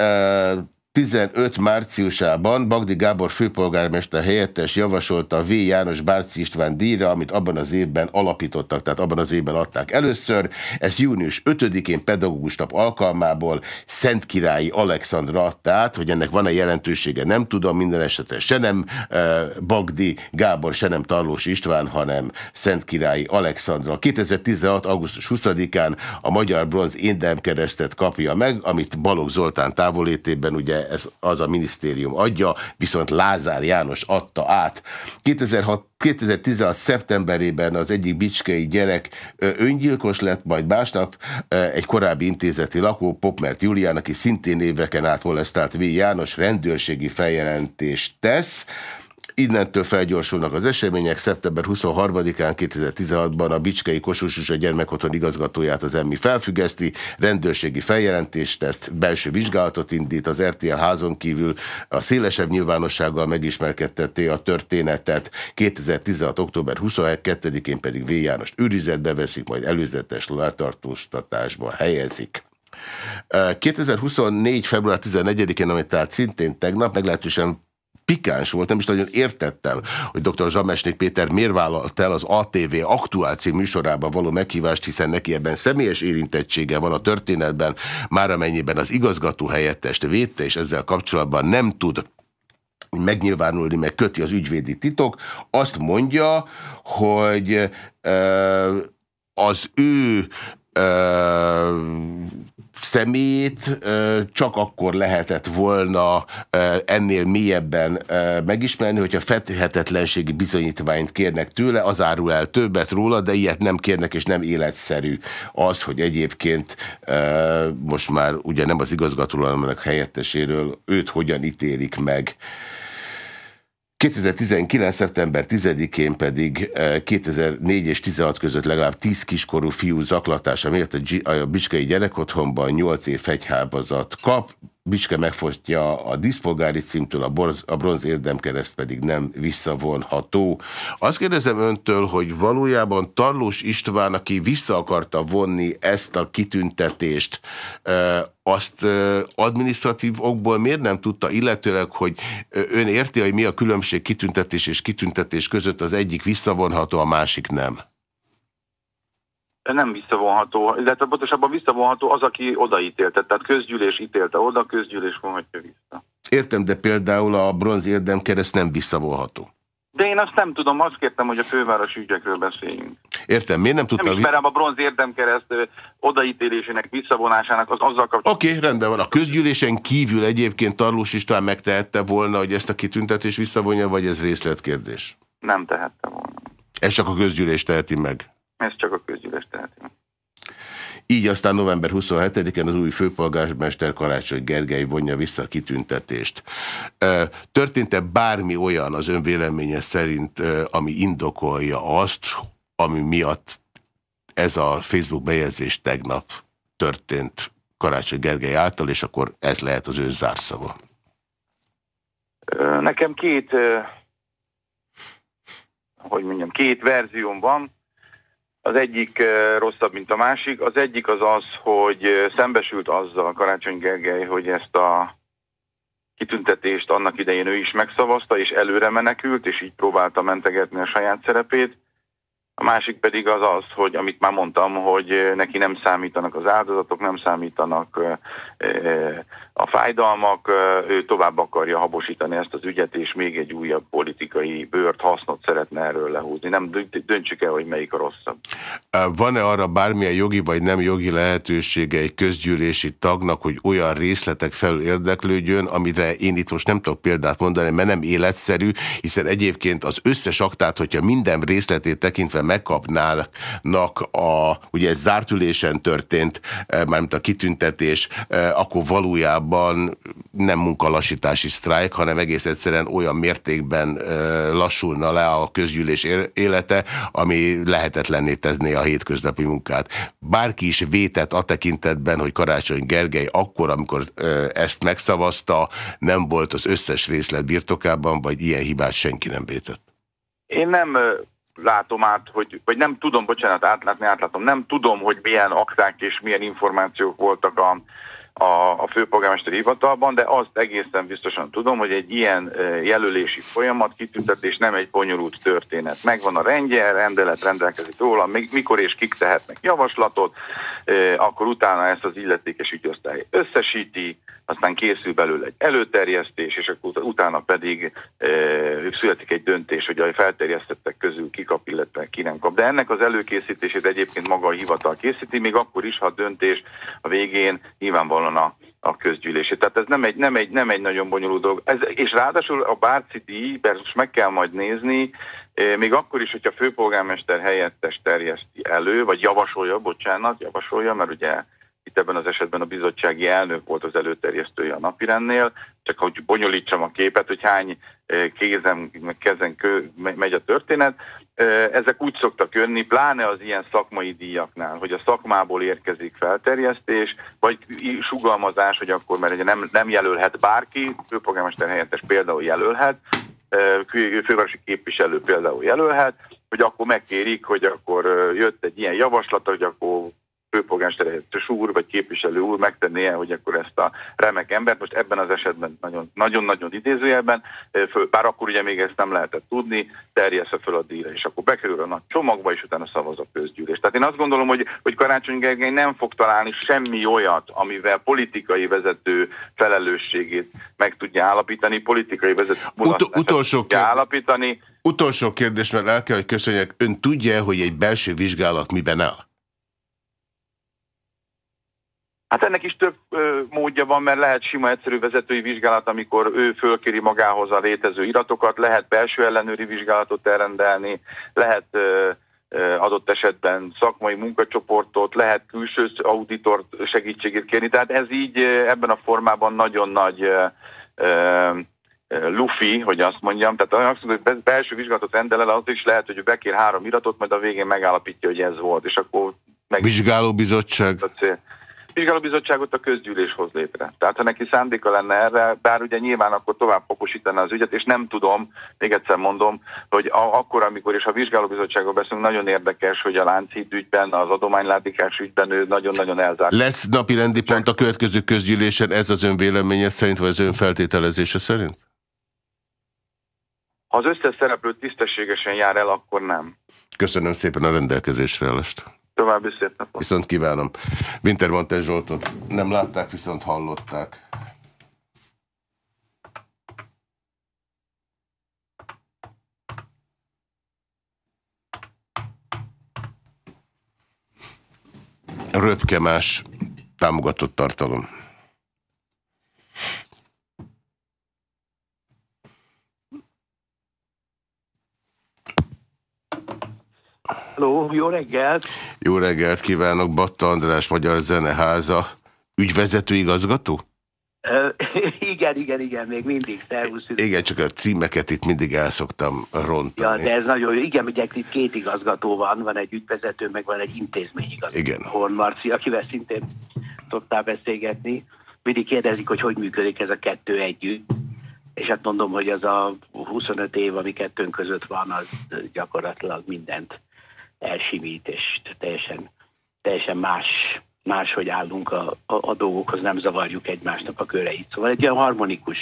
S1: uh... 15 márciusában Bagdi Gábor főpolgármester helyettes javasolta a V. János Bárci István díjra, amit abban az évben alapítottak, tehát abban az évben adták először. Ez június 5-én pedagógus nap alkalmából Szent Királyi Alexandra adta át, hogy ennek van-e jelentősége, nem tudom, minden esetre se nem eh, Bagdi Gábor, se nem Tarlós István, hanem Szent Királyi Alexandra. 2016. augusztus 20-án a Magyar Bronz Érdemkeresztet kapja meg, amit Balogh Zoltán távolétében ugye ez az a minisztérium adja, viszont Lázár János adta át. 2006 2016. szeptemberében az egyik bicskei gyerek öngyilkos lett, majd másnap egy korábbi intézeti lakó, Popmert Julián, aki szintén éveken át molesztált V. János rendőrségi feljelentést tesz. Innentől felgyorsulnak az események. Szeptember 23-án 2016-ban a Bicskei Kossuth a gyermekotthon igazgatóját az emmi felfüggeszti, rendőrségi feljelentést tesz, belső vizsgálatot indít, az RTL házon kívül a szélesebb nyilvánossággal megismerkedtetté a történetet. 2016. október 22-én pedig V. Jánost őrizetbe veszik, majd előzetes letartóztatásba helyezik. 2024. február 14-én, amit tehát szintén tegnap, meglehetősen pikáns volt, nem is nagyon értettem, hogy dr. Zamesnik Péter miért vállalt el az ATV aktuál cím műsorában való meghívást, hiszen neki ebben személyes érintettsége van a történetben, már amennyiben az igazgató helyettest védte, és ezzel kapcsolatban nem tud megnyilvánulni, meg köti az ügyvédi titok, azt mondja, hogy az ő szemét csak akkor lehetett volna ennél mélyebben megismerni, hogyha fedhetetlenségi bizonyítványt kérnek tőle, az árul el többet róla, de ilyet nem kérnek, és nem életszerű az, hogy egyébként most már ugye nem az igazgató, hanem a helyetteséről őt hogyan ítélik meg. 2019. szeptember 10-én pedig 2004 és 16 között legalább 10 kiskorú fiú zaklatása miatt a Bicskei gyerekotthonban 8 év fegyhábazat kap. Bicske megfosztja a diszpolgári címtől, a, borz, a bronz érdemkereszt pedig nem visszavonható. Azt kérdezem öntől, hogy valójában Tarlós István, aki vissza akarta vonni ezt a kitüntetést, azt administratív okból miért nem tudta, illetőleg, hogy ön érti, hogy mi a különbség kitüntetés és kitüntetés között, az egyik visszavonható, a másik nem?
S2: Nem visszavonható, illetve pontosabban visszavonható az, aki odaítélte. Tehát közgyűlés ítélte oda, közgyűlés vonhatja vissza.
S1: Értem, de például a bronz érdemkereszt nem visszavonható.
S2: De én azt nem tudom, azt kértem, hogy a főváros ügyekről beszéljünk.
S1: Értem, miért nem tudtam...
S2: Nem ismerem a bronz érdemkereszt odaítélésének, visszavonásának, az azzal kapcsolatban.
S1: Oké, okay, rendben van. A közgyűlésen kívül egyébként Tarlós István megtehette volna, hogy ezt a kitüntetést visszavonja, vagy ez részletkérdés?
S2: Nem tehette volna.
S1: Ez csak a közgyűlés teheti meg?
S2: Ez csak a közgyűlés teheti.
S1: Így aztán november 27-én az új főpolgármester Karácsony Gergely vonja vissza a kitüntetést. Történt-e bármi olyan az ön véleménye szerint, ami indokolja azt, ami miatt ez a Facebook bejegyzés tegnap történt Karácsony Gergely által, és akkor ez lehet az ön zárszava?
S2: Nekem két, hogy mondjam, két verzióm van. Az egyik rosszabb, mint a másik. Az egyik az az, hogy szembesült azzal Karácsony Gergely, hogy ezt a kitüntetést annak idején ő is megszavazta, és előre menekült, és így próbálta mentegetni a saját szerepét. A másik pedig az az, hogy amit már mondtam, hogy neki nem számítanak az áldozatok, nem számítanak a fájdalmak, ő tovább akarja habosítani ezt az ügyet, és még egy újabb politikai bőrt, hasznot szeretne erről lehúzni. Nem döntsük el, hogy melyik a rosszabb.
S1: Van-e arra bármilyen jogi vagy nem jogi lehetősége egy közgyűlési tagnak, hogy olyan részletek felül érdeklődjön, amire én itt most nem tudok példát mondani, mert nem életszerű, hiszen egyébként az összes aktát, hogyha minden részletét tekintve megkapnának a, ugye ez zárt ülésen történt, mármint a kitüntetés, akkor valójában nem munkalassítási sztrájk, hanem egész egyszerűen olyan mértékben lassulna le a közgyűlés élete, ami lehetetlenné tenné a hétköznapi munkát. Bárki is vétett a tekintetben, hogy Karácsony Gergely akkor, amikor ezt megszavazta, nem volt az összes részlet birtokában, vagy ilyen hibát senki nem vétett?
S2: Én nem látom át, hogy, vagy nem tudom, bocsánat, átlátni, átlátom, nem tudom, hogy milyen akták és milyen információk voltak a, a, a főpolgármesteri hivatalban, de azt egészen biztosan tudom, hogy egy ilyen jelölési folyamat, kitüntetés nem egy bonyolult történet. Megvan a rendje, rendelet rendelkezik róla, mikor és kik tehetnek javaslatot, akkor utána ezt az illetékes ügyosztály összesíti, aztán készül belőle egy előterjesztés, és akkor utána pedig születik egy döntés, hogy a felterjesztettek közül ki kap, illetve ki nem kap. De ennek az előkészítését egyébként maga a hivatal készíti, még akkor is, ha a döntés a végén nyilvánvalóan a, a közgyűlését. Tehát ez nem egy, nem egy, nem egy nagyon bonyolult dolog. Ez, és ráadásul a Bárci díj, most meg kell majd nézni, még akkor is, hogyha főpolgármester helyettes terjeszti elő, vagy javasolja, bocsánat, javasolja, mert ugye itt ebben az esetben a bizottsági elnök volt az előterjesztője a napirendnél, csak hogy bonyolítsam a képet, hogy hány kézen, kezen kő, megy a történet. Ezek úgy szoktak jönni, pláne az ilyen szakmai díjaknál, hogy a szakmából érkezik felterjesztés, vagy sugalmazás, hogy akkor, mert nem, nem jelölhet bárki, főpolgármester helyettes például jelölhet, fővárosi képviselő például jelölhet, hogy akkor megkérik, hogy akkor jött egy ilyen javaslat, hogy akkor főpolgármester helyettes úr, vagy képviselő úr megtenné el, hogy akkor ezt a remek embert, most ebben az esetben nagyon-nagyon idézőjelben, bár akkor ugye még ezt nem lehetett tudni, terjessze föl a díjra, és akkor bekerül a nagy csomagba, és utána szavaz a közgyűlés. Tehát én azt gondolom, hogy, hogy Karácsony Gergely nem fog találni semmi olyat, amivel politikai vezető felelősségét meg tudja állapítani, politikai vezető
S1: Ut utolsó tudja
S2: állapítani.
S1: Utolsó kérdés, mert el kell, hogy köszönjek. Ön tudja, hogy egy belső vizsgálat miben áll?
S2: Hát ennek is több ö, módja van, mert lehet sima egyszerű vezetői vizsgálat, amikor ő fölkéri magához a létező iratokat, lehet belső ellenőri vizsgálatot elrendelni, lehet ö, ö, adott esetben szakmai munkacsoportot, lehet külső auditor segítségét kérni. Tehát ez így ebben a formában nagyon nagy ö, ö, lufi, hogy azt mondjam, tehát azt mondom, hogy belső vizsgálatot rendel el, az is lehet, hogy bekér három iratot, majd a végén megállapítja, hogy ez volt, és akkor...
S1: Meg... Vizsgálóbizottság?
S2: Vizsgálóbizottságot a közgyűlés hoz létre. Tehát ha neki szándéka lenne erre, bár ugye nyilván akkor tovább fokosítaná az ügyet, és nem tudom, még egyszer mondom, hogy a, akkor, amikor is a vizsgálóbizottságról beszélünk, nagyon érdekes, hogy a Lánchíd ügyben, az adományládikás ügyben ő nagyon-nagyon elzárt.
S1: Lesz napi rendi pont a következő közgyűlésen, ez az ön véleménye szerint, vagy az ön feltételezése szerint?
S2: Ha az összes szereplő tisztességesen jár el, akkor nem.
S1: Köszönöm szépen a rendelkezésre állást.
S2: További szép napot.
S1: Viszont kívánom. Wintermantel Zsoltot nem látták, viszont hallották. Röpkemás támogatott tartalom.
S3: Halló, jó reggelt!
S1: Jó reggelt kívánok, Batta András, Magyar Zeneháza, ügyvezető igazgató?
S3: Igen, igen, igen, még mindig, szervusz.
S1: Igen, csak a címeket itt mindig el szoktam rontani.
S3: Ja, de ez nagyon jó. Igen, ugye itt két igazgató van, van egy ügyvezető, meg van egy intézményigazgató.
S1: Igen.
S3: Horn Marci, akivel szintén tudtál beszélgetni. Mindig kérdezik, hogy hogy működik ez a kettő együtt. És hát mondom, hogy az a 25 év, ami kettőnk között van, az gyakorlatilag mindent elsimít, és teljesen, teljesen más, máshogy állunk a, a, a dolgokhoz, nem zavarjuk egymásnak a köreit. Szóval egy olyan harmonikus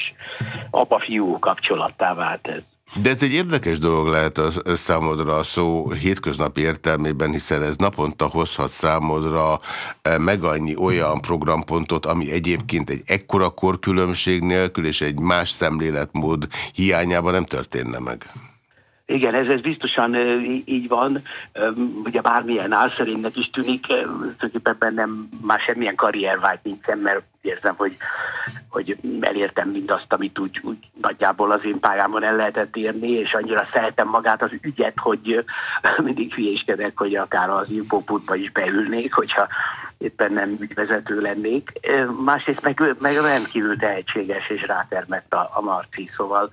S3: apa-fiú kapcsolattá vált ez.
S1: De ez egy érdekes dolog lehet a, számodra a szó hétköznapi értelmében, hiszen ez naponta hozhat számodra e, meg annyi olyan programpontot, ami egyébként egy ekkora korkülönbség nélkül és egy más szemléletmód hiányában nem történne meg.
S3: Igen, ez, ez biztosan így van. Ugye bármilyen álszerénynek is tűnik, tulajdonképpen bennem már semmilyen karriervágy nincsen, mert érzem, hogy, hogy elértem mindazt, amit úgy, úgy nagyjából az én pályámon el lehetett érni, és annyira szeretem magát az ügyet, hogy mindig hülyéskedek, hogy akár az infoputba is beülnék, hogyha éppen nem ügyvezető lennék. Másrészt meg, meg rendkívül tehetséges és rátermett a, a Marci, szóval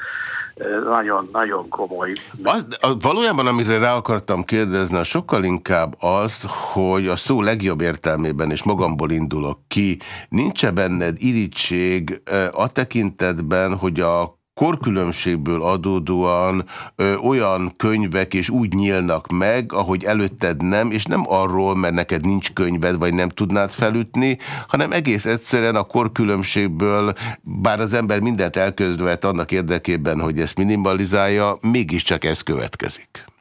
S3: nagyon-nagyon komoly.
S1: Az, valójában, amire rá akartam kérdezni, sokkal inkább az, hogy a szó legjobb értelmében, és magamból indulok ki, nincs-e benned irítség a tekintetben, hogy a korkülönbségből adódóan ö, olyan könyvek és úgy nyílnak meg, ahogy előtted nem, és nem arról, mert neked nincs könyved, vagy nem tudnád felütni, hanem egész egyszerűen a korkülönbségből, bár az ember mindent elközdvet annak érdekében, hogy ezt minimalizálja, mégiscsak ez következik.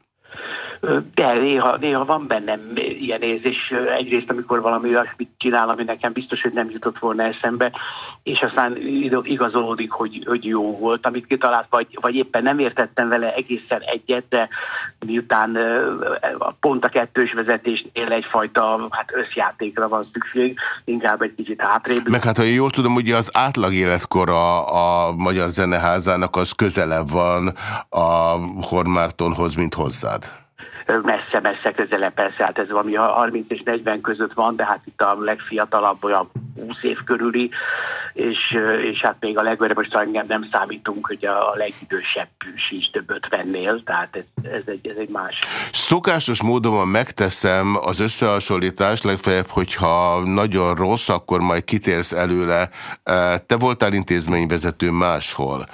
S3: De néha, néha van bennem ilyen érzés, egyrészt amikor valami olyasmit csinál, ami nekem biztos, hogy nem jutott volna eszembe, és aztán igazolódik, hogy, hogy jó volt, amit kitalált, vagy, vagy éppen nem értettem vele egészen egyet, de miután pont a kettős vezetésnél egyfajta hát összjátékra van szükség, inkább egy kicsit hátrébb.
S1: Meg hát, ha jól tudom, ugye az átlag életkor a, a Magyar Zeneházának az közelebb van a Hormártonhoz, mint hozzád
S3: messze-messze közelebb persze, hát ez valami 30 és 40 között van, de hát itt a legfiatalabb olyan 20 év körüli, és, és hát még a legörebb, most engem nem számítunk, hogy a legidősebb sincs több 50-nél, tehát ez, ez, egy, ez egy más.
S1: Szokásos módon megteszem az összehasonlítást, legfeljebb, hogyha nagyon rossz, akkor majd kitérsz előle. Te voltál intézményvezető máshol.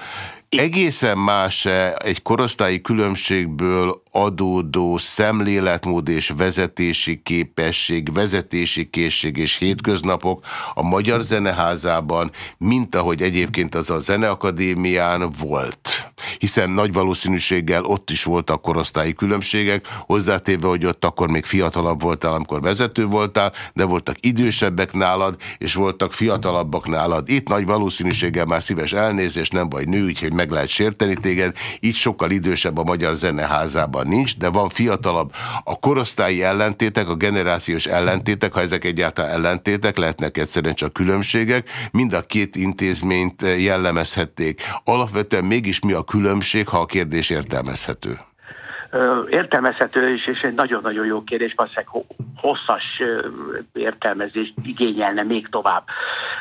S1: Egészen más egy korosztályi különbségből adódó szemléletmód és vezetési képesség, vezetési készség és hétköznapok a Magyar Zeneházában, mint ahogy egyébként az a Zeneakadémián volt. Hiszen nagy valószínűséggel ott is voltak korosztályi különbségek, hozzátéve, hogy ott akkor még fiatalabb voltál, amikor vezető voltál, de voltak idősebbek nálad, és voltak fiatalabbak nálad. Itt nagy valószínűséggel már szíves elnézés, nem vagy nő, úgyhogy meg lehet sérteni téged. Itt sokkal idősebb a Magyar Zeneházában nincs, de van fiatalabb. A korosztályi ellentétek, a generációs ellentétek, ha ezek egyáltalán ellentétek, lehetnek egyszerűen csak különbségek, mind a két intézményt jellemezhették. Alapvetően mégis mi a különbség, ha a kérdés értelmezhető?
S3: értelmezhető, és, és egy nagyon-nagyon jó kérdés, valószínűleg hosszas értelmezést igényelne még tovább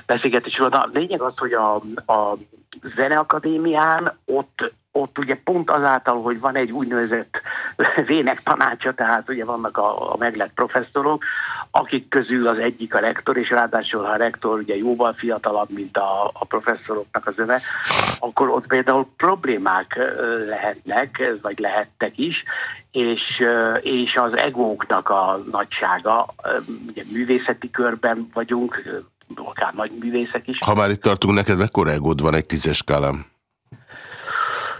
S3: beszélgetés. A lényeg az, hogy a, a Zeneakadémián ott ott ugye pont azáltal, hogy van egy úgynevezett vének tanácsa, tehát ugye vannak a, a meglett professzorok, akik közül az egyik a rektor, és ráadásul ha a rektor ugye jóval fiatalabb, mint a, a professzoroknak az öve, akkor ott például problémák lehetnek, vagy lehettek is, és, és az egóknak a nagysága, ugye művészeti körben vagyunk, akár nagy művészek is.
S1: Ha már itt tartunk, neked mekkora egód van egy tízes skálán?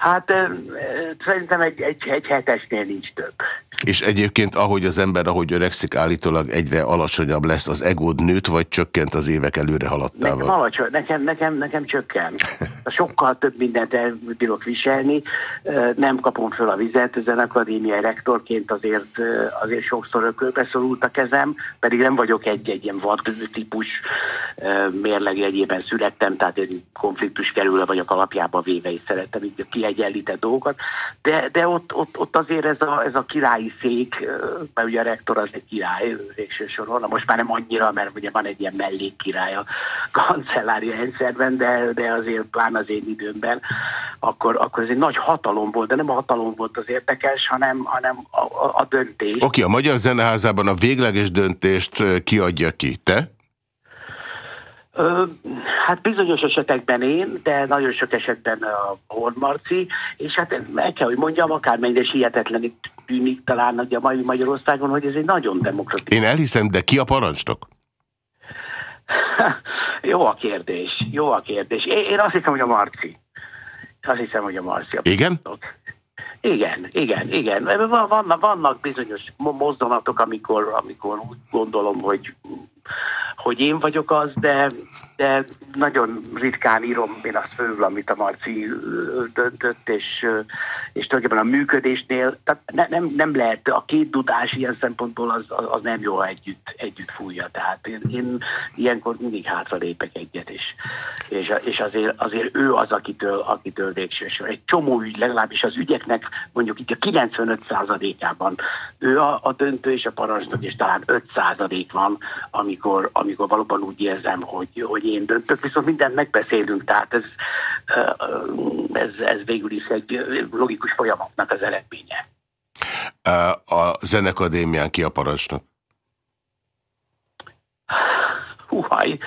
S3: hát szerintem egy, egy, egy hetesnél nincs több.
S1: És egyébként, ahogy az ember, ahogy öregszik, állítólag egyre alacsonyabb lesz az egód nőtt, vagy csökkent az évek előre haladtával?
S3: Nekem alacsony, nekem, nekem, nekem csökken. Sokkal több mindent el tudok viselni, nem kapom föl a vizet, ezen akadémiai rektorként azért, azért sokszor ökölbe szorult a kezem, pedig nem vagyok egy, egy ilyen vad típus mérlegjegyében születtem, tehát én konfliktus kerülve vagyok alapjába véve, és szerettem így kiegyenlített dolgokat, de, de ott, ott, ott azért ez a, ez a királyi szék, mert ugye a rektor az egy király végső soron, most már nem annyira, mert ugye van egy ilyen mellékkirály a kancellária rendszerben, de, de azért plán az én időmben, akkor, akkor ez egy nagy hatalom volt, de nem a hatalom volt az érdekes, hanem, hanem a, a, a döntés. Oké,
S1: okay, a Magyar Zeneházában a végleges döntést kiadja ki, te?
S3: Hát bizonyos esetekben én, de nagyon sok esetben a Hormarci, és hát meg kell, hogy mondjam, akármennyire hihetetlen tűnik talán a mai Magyarországon, hogy ez egy nagyon demokratikus.
S1: Én elhiszem, de ki a parancsnok?
S3: jó a kérdés, jó a kérdés. Én, én azt hiszem, hogy a Marci. Azt hiszem, hogy a Marci. A
S1: igen?
S3: Igen, igen, igen. Vannak, vannak bizonyos mozdulatok, amikor, amikor úgy gondolom, hogy hogy én vagyok az, de, de nagyon ritkán írom én azt föl, amit a Marci döntött, és, és tulajdonképpen a működésnél, tehát ne, nem, nem lehet, a két dudás ilyen szempontból az, az nem jó együtt, együtt fújja, tehát én, én ilyenkor mindig hátra lépek egyet, és, és, és azért, azért ő az, akitől, akitől végső. Egy csomó ügy, legalábbis az ügyeknek mondjuk itt a 95%-ában ő a, a döntő és a parancsnok, és talán 5% van, amikor, amikor valóban úgy érzem, hogy, hogy én döntök, viszont mindent megbeszélünk, tehát ez, ez, ez végül is egy logikus folyamatnak az eredménye.
S1: A Zenekadémián ki a parancsnok?
S3: Huhaj,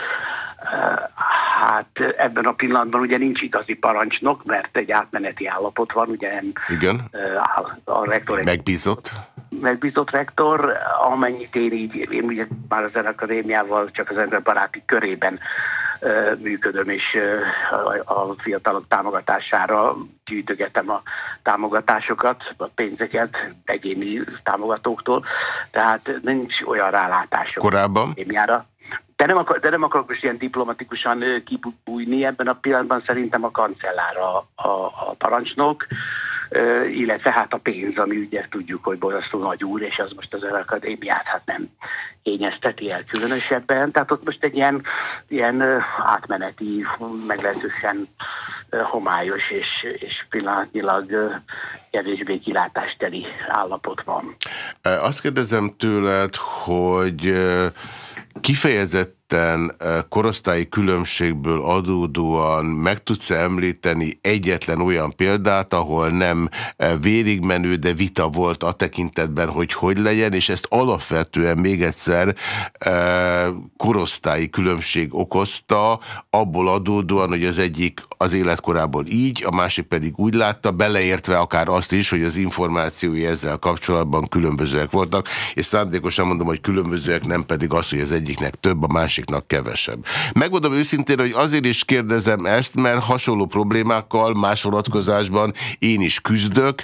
S3: Hát ebben a pillanatban ugye nincs igazi parancsnok, mert egy átmeneti állapot van, ugye nem
S1: Igen.
S3: a rektor...
S1: Megbízott?
S3: Megbízott rektor, amennyit én így, én ugye már az akadémiával csak az ember baráti körében működöm, és a fiatalok támogatására gyűjtögetem a támogatásokat, a pénzeket egyéni támogatóktól, tehát nincs olyan rálátásom.
S1: Korábban?
S3: Akadémiára. De nem, akar, de nem akarok most ilyen diplomatikusan kibújni, ebben a pillanatban szerintem a kancellára a, a parancsnok, illetve hát a pénz, ami ugye tudjuk, hogy borzasztó nagy úr, és az most az akadémiát hát nem kényezteti el különösebben. Tehát ott most egy ilyen, ilyen átmeneti, meglehetősen homályos és, és pillanatnyilag kevésbé kilátásteli állapot van.
S1: Azt kérdezem tőled, hogy kifejezett ketten korosztályi különbségből adódóan meg tudsz -e említeni egyetlen olyan példát, ahol nem végigmenő, de vita volt a tekintetben, hogy hogy legyen, és ezt alapvetően még egyszer korosztályi különbség okozta, abból adódóan, hogy az egyik az életkorából így, a másik pedig úgy látta, beleértve akár azt is, hogy az információi ezzel kapcsolatban különbözőek voltak, és szándékosan mondom, hogy különbözőek, nem pedig az, hogy az egyiknek több, a másik másiknak kevesebb. Megmondom őszintén, hogy azért is kérdezem ezt, mert hasonló problémákkal más vonatkozásban én is küzdök,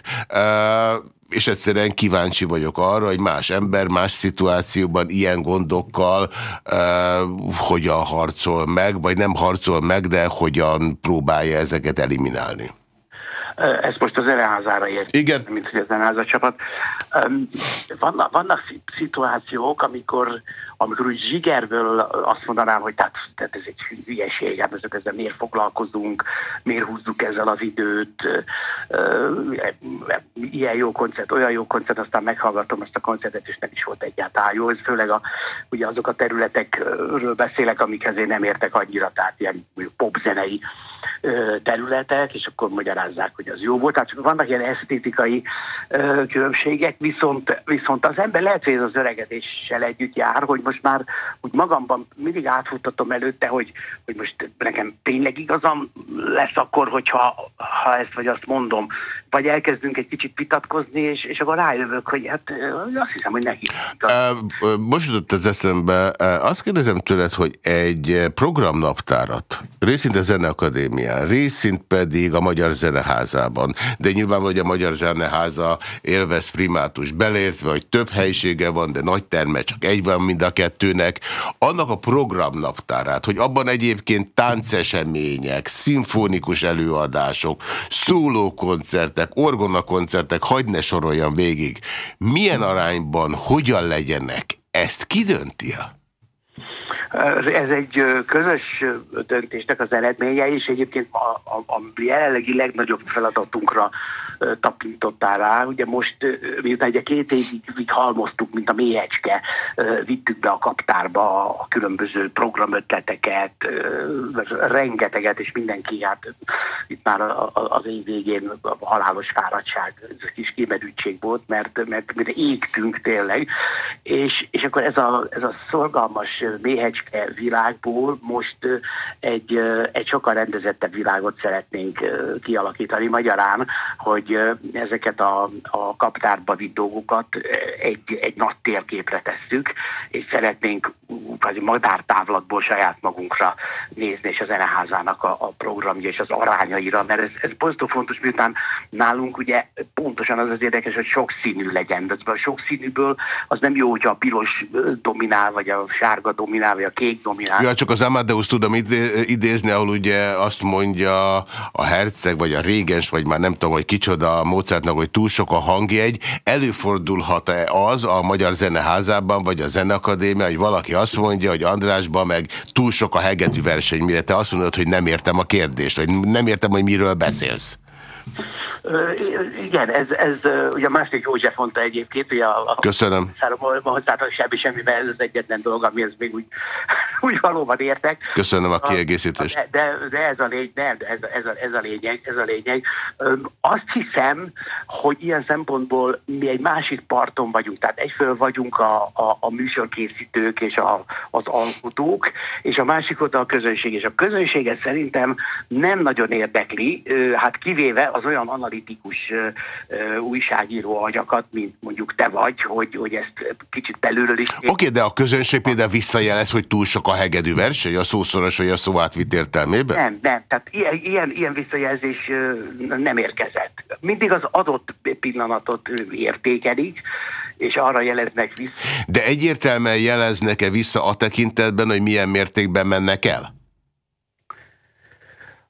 S1: és egyszerűen kíváncsi vagyok arra, hogy más ember, más szituációban ilyen gondokkal uh, hogyan harcol meg, vagy nem harcol meg, de hogyan próbálja ezeket eliminálni.
S3: Ez most az ereházára ért,
S1: Igen.
S3: mint hogy az ereháza csapat. Vannak, vannak szituációk, amikor amikor úgy zsigerből azt mondanám, hogy tehát, tehát ez egy hülyeség, hát ezek ezzel miért foglalkozunk, miért húzzuk ezzel az időt, ilyen jó koncert, olyan jó koncert, aztán meghallgatom ezt a koncertet, és nem is volt egyáltalán jó. Ez főleg a, ugye azok a területekről beszélek, amikhez én nem értek annyira, tehát ilyen popzenei területek, és akkor magyarázzák, hogy az jó volt. Tehát vannak ilyen esztétikai különbségek, viszont, viszont az ember lehet, hogy ez az öregedéssel együtt jár, hogy most már úgy magamban mindig átfuttatom előtte, hogy, hogy most nekem tényleg igazam lesz akkor, hogyha ha ezt vagy azt mondom, vagy elkezdünk egy kicsit vitatkozni, és, és akkor rájövök, hogy hát azt hiszem, hogy neki.
S1: Most jutott az eszembe, azt kérdezem tőled, hogy egy programnaptárat, részint a Zeneakadémián, részint pedig a Magyar Zeneházában, de nyilvánvalóan, hogy a Magyar Zeneháza élvez primátus beleértve, hogy több helyisége van, de nagy terme csak egy van mind a kettőnek, annak a programnaptárát, hogy abban egyébként táncesemények, szimfonikus előadások, szólókoncertek, orgonakoncertek, hagyd ne soroljam végig, milyen arányban, hogyan legyenek, ezt kidönti -e?
S3: Ez egy közös döntésnek az eredménye, és egyébként a, a, a jelenlegi legnagyobb feladatunkra tapintottál rá. Ugye most, miután ugye két évig halmoztuk, mint a mélyecske, vittük be a kaptárba a különböző programötleteket, rengeteget, és mindenki, hát itt már az év végén a halálos fáradtság, ez kis kémedűtség volt, mert, mert, mert égtünk tényleg, és, és akkor ez a, ez a szorgalmas méhecske világból most egy, egy sokkal rendezettebb világot szeretnénk kialakítani magyarán, hogy hogy ezeket a, a kaptárba vitt dolgokat egy, egy nagy térképre tesszük, és szeretnénk kvázi madártávlatból saját magunkra nézni, és a zeneházának a, a programja és az arányaira, mert ez, ez borzasztó fontos, miután nálunk ugye pontosan az az érdekes, hogy sok színű legyen, de a sok színűből az nem jó, hogyha a piros dominál, vagy a sárga dominál, vagy a kék dominál.
S1: Ja, csak az Amadeus tudom idézni, ahol ugye azt mondja a herceg, vagy a régens, vagy már nem tudom, hogy kicsoda a Mozartnak, hogy túl sok a hangjegy. Előfordulhat-e az a Magyar Zeneházában, vagy a Zeneakadémia, hogy valaki azt mondja, hogy Andrásban meg túl sok a hegedű verseny, mire te azt mondod, hogy nem értem a kérdést, vagy nem értem, hogy miről beszélsz.
S3: Igen, ez, ez ugye a másik József mondta egyébként, hogy a, a
S1: Köszönöm.
S3: hozzáadott semmi semmivel ez az egyetlen dolog, amihez még úgy, úgy valóban értek.
S1: Köszönöm a kiegészítést.
S3: De, de, de ez a nem, de ez, ez, a, ez, a lényeg, ez a lényeg. Azt hiszem, hogy ilyen szempontból mi egy másik parton vagyunk, tehát egyföl vagyunk a, a, a műsorkészítők és a, az alkotók, és a másik ott a közönség, és a közönséget szerintem nem nagyon érdekli, hát kivéve az olyan analitikus újságíró agyakat, mint mondjuk te vagy, hogy, hogy ezt kicsit belülről is...
S1: Oké, okay, de a közönség például visszajelez, hogy túl sok a hegedű verseny, a szószoros vagy a szó átvitt értelmében?
S3: Nem, nem, tehát ilyen, ilyen, ilyen visszajelzés nem érkezett. Mindig az adott pillanatot értékelik, és arra jeleznek vissza.
S1: De egyértelműen jeleznek-e vissza a tekintetben, hogy milyen mértékben mennek el?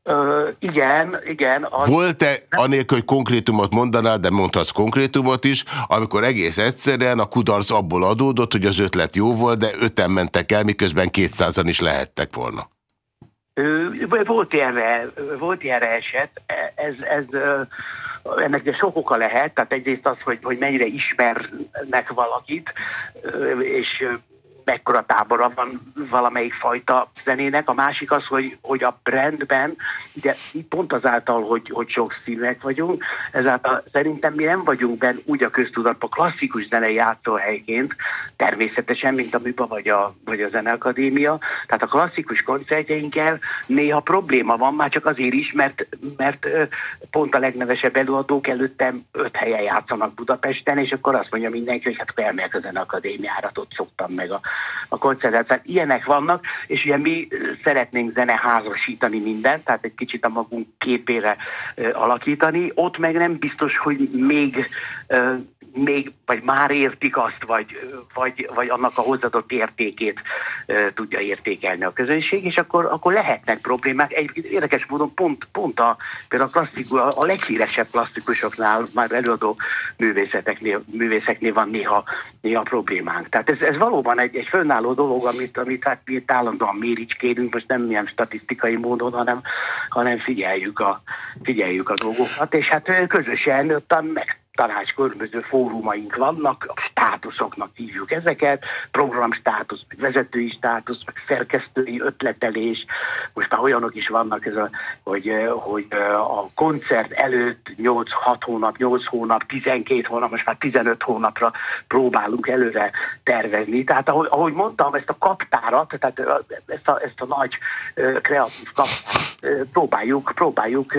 S3: Ö, igen, igen.
S1: Volt-e, anélkül, hogy konkrétumot mondanál, de mondhatsz konkrétumot is, amikor egész egyszerűen a kudarc abból adódott, hogy az ötlet jó volt, de öten mentek el, miközben kétszázan is lehettek volna?
S3: Volt ilyenre, volt ilyenre eset, ez, ez, ennek de sok oka lehet, tehát egyrészt az, hogy, hogy mennyire ismernek valakit, és mekkora tábora van valamelyik fajta zenének. A másik az, hogy, hogy a brandben, ugye pont azáltal, hogy, hogy sok színek vagyunk, ezáltal szerintem mi nem vagyunk benne úgy a köztudatban klasszikus zenei játszóhelyként, természetesen, mint a MIPA vagy a, vagy a Zeneakadémia. Tehát a klasszikus koncertjeinkkel néha probléma van, már csak azért is, mert, mert pont a legnevesebb előadók előttem öt helyen játszanak Budapesten, és akkor azt mondja mindenki, hogy hát elmegyek a Zeneakadémiára, ott szoktam meg a a koncentrált. Tehát ilyenek vannak, és ugye mi szeretnénk zeneházasítani mindent, tehát egy kicsit a magunk képére alakítani. Ott meg nem biztos, hogy még még, vagy már értik azt, vagy, vagy, vagy annak a hozzáadott értékét e, tudja értékelni a közönség, és akkor, akkor lehetnek problémák. Egy érdekes módon pont, pont a, például a, klasszikus, a leghíresebb klasszikusoknál, már előadó művészeteknél, művészeknél van néha, néha problémánk. Tehát ez, ez valóban egy, egy fönnálló dolog, amit, amit hát mi állandóan méricskélünk, most nem ilyen statisztikai módon, hanem, hanem figyeljük, a, figyeljük a dolgokat, és hát közösen meg tanács különböző fórumaink vannak, a státuszoknak hívjuk ezeket, programstátusz, meg vezetői státusz, meg szerkesztői ötletelés. Most már olyanok is vannak, ez a, hogy, hogy a koncert előtt 8-6 hónap, 8 hónap, 12 hónap, most már 15 hónapra próbálunk előre tervezni. Tehát ahogy, ahogy mondtam, ezt a kaptárat, tehát ezt a, ezt a nagy kreatív kaptárat próbáljuk, próbáljuk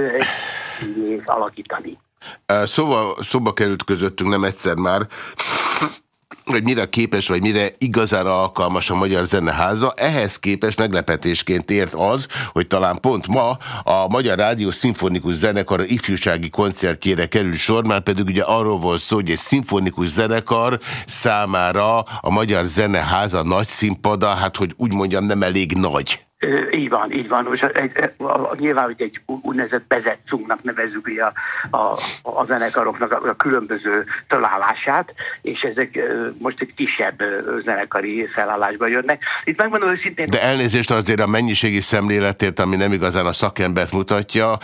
S3: alakítani.
S1: Szóval szóba került közöttünk nem egyszer már, hogy mire képes, vagy mire igazán alkalmas a Magyar Zeneháza. Ehhez képes meglepetésként ért az, hogy talán pont ma a Magyar Rádió Szimfonikus Zenekar ifjúsági koncertjére kerül sor, már pedig ugye arról volt szó, hogy egy szimfonikus zenekar számára a Magyar Zeneháza nagy színpada, hát hogy úgy mondjam, nem elég nagy.
S3: Így van, így van. Most egy, a, nyilván, hogy egy úgynevezett bezetszungnak nevezzük a, a, a zenekaroknak a, a különböző találását, és ezek most egy kisebb zenekari felállásba jönnek. Itt megmondom őszintén...
S1: De elnézést azért a mennyiségi szemléletét, ami nem igazán a szakembert mutatja.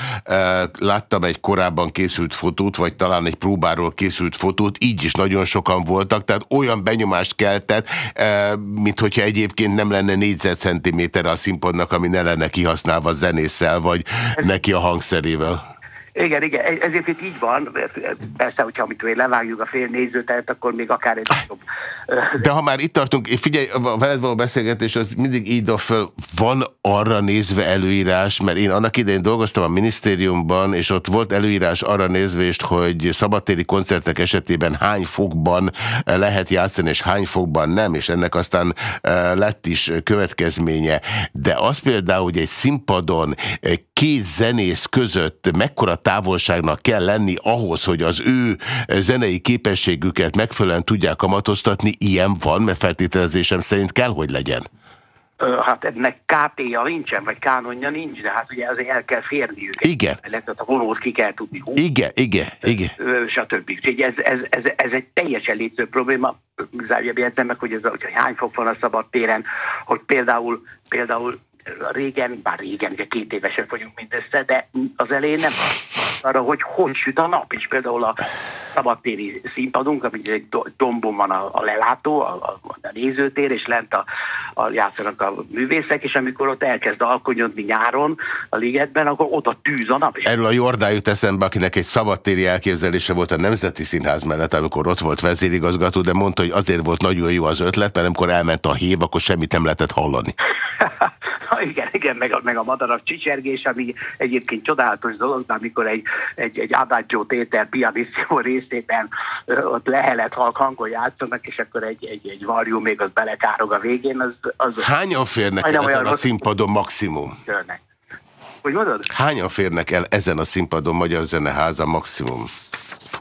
S1: Láttam egy korábban készült fotót, vagy talán egy próbáról készült fotót, így is nagyon sokan voltak, tehát olyan benyomást keltett, mint hogyha egyébként nem lenne négyzetcentiméter a színpad iPodnak, ami ne lenne kihasználva zenésszel, vagy neki a hangszerével?
S3: Igen, igen, ezért itt így van. Persze, hogyha amit levágjuk a fél nézőtelt, akkor még akár egy jobb.
S1: De ha már itt tartunk, figyelj, a veled való beszélgetés az mindig így föl, van arra nézve előírás, mert én annak idején dolgoztam a minisztériumban, és ott volt előírás arra nézvést, hogy szabadtéri koncertek esetében hány fokban lehet játszani, és hány fokban nem, és ennek aztán lett is következménye. De az például, hogy egy színpadon két zenész között mekkora távolságnak kell lenni ahhoz, hogy az ő zenei képességüket megfelelően tudják kamatoztatni, ilyen van, mert feltételezésem szerint kell, hogy legyen.
S3: Hát ennek KT-ja nincsen, vagy kánonja nincs, de hát ugye azért el kell férni őket.
S1: Igen.
S3: Tehát a vonót ki kell tudni
S1: húzni. Igen, igen, igen.
S3: Stb. Úgyhogy ez, ez, ez, ez egy teljesen létező probléma. Értem meg, hogy, ez, hogy hány fok van a szabad téren, hogy például, például régen, bár régen, ugye két évesek vagyunk mindössze, de az elején nem arra, hogy hogy süt a nap, és például a szabadtéri színpadunk, ami egy dombon van a, a lelátó, a, a, a nézőtér, és lent a, a, játszanak a művészek, és amikor ott elkezd alkonyodni nyáron a ligetben, akkor ott a tűz a nap.
S1: Erről a Jordán jut eszembe, akinek egy szabadtéri elképzelése volt a Nemzeti Színház mellett, amikor ott volt vezérigazgató, de mondta, hogy azért volt nagyon jó az ötlet, mert amikor elment a hív, akkor semmit nem lehetett hallani.
S3: igen, igen, meg a, meg a madarak csicsergés, ami egyébként csodálatos dolog, de amikor egy, egy, egy Adagio Téter pianissimo részében ott lehelet hangon játszanak, és akkor egy, egy, egy varjú még az belekárog a végén, az... az
S1: Hányan férnek el ezen a színpadon maximum? Jönnek.
S3: Hogy mondod?
S1: Hányan férnek el ezen a színpadon Magyar Zeneháza maximum?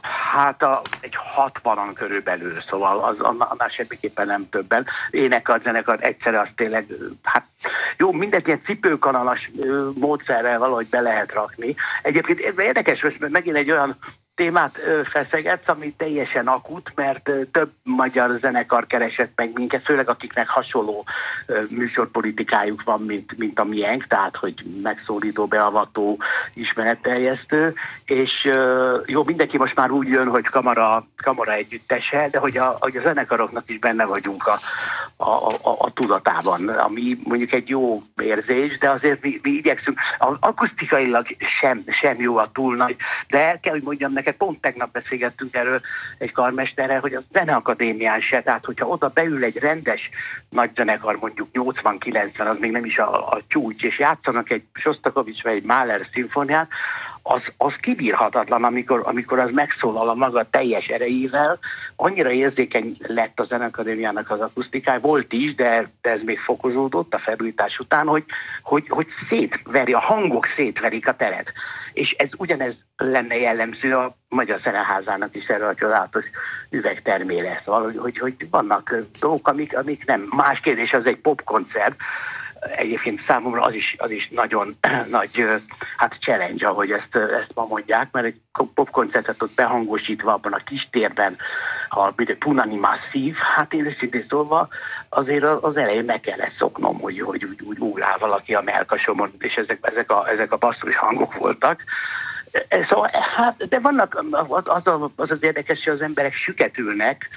S3: Hát a, egy 60-an körülbelül, szóval az, annál semmiképpen nem többen. Énekar, zenekar egyszerre az tényleg, hát jó, mindegy ilyen cipőkanalas módszerrel valahogy be lehet rakni. Egyébként érdekes, mert megint egy olyan témát feszegetsz, ami teljesen akut, mert több magyar zenekar keresett meg minket, főleg akiknek hasonló műsorpolitikájuk van, mint, mint a miénk, tehát hogy megszólító, beavató, ismeretteljesztő, és jó, mindenki most már úgy jön, hogy kamara, kamara együttese, de hogy a, hogy a zenekaroknak is benne vagyunk a, a, a, a tudatában, ami mondjuk egy jó érzés, de azért mi, mi igyekszünk, akusztikailag sem, sem jó a túl nagy, de el kell, hogy mondjam neked, pont tegnap beszélgettünk erről egy karmesterrel, hogy a zeneakadémián se, tehát hogyha oda beül egy rendes nagy zenekar, mondjuk 80-90, az még nem is a, a csúcs, és játszanak egy Sostakovics vagy egy Mahler szimfoniát, az, az kibírhatatlan, amikor, amikor az megszólal a maga teljes erejével. Annyira érzékeny lett a Zenekadémiának az akusztikája, volt is, de, de ez még fokozódott a felújítás után, hogy, hogy, hogy szétveri, a hangok szétverik a teret. És ez ugyanez lenne jellemző a Magyar Zeneházának is erre a csodálatos üvegtermére. Szóval, hogy, hogy, vannak dolgok, amik, amik nem. Más kérdés, az egy popkoncert, egyébként számomra az is, az is nagyon nagy hát challenge, ahogy ezt, ezt ma mondják, mert egy popkoncertet ott behangosítva abban a kis térben, a Punani Massive, hát én őszintén szólva azért az elején meg kellett szoknom, hogy, hogy úgy, úgy ugrál valaki a melkasomon, és ezek, ezek, a, ezek a basszus hangok voltak. Szóval, hát, de vannak, az az, az, az érdekes, hogy az emberek süketülnek,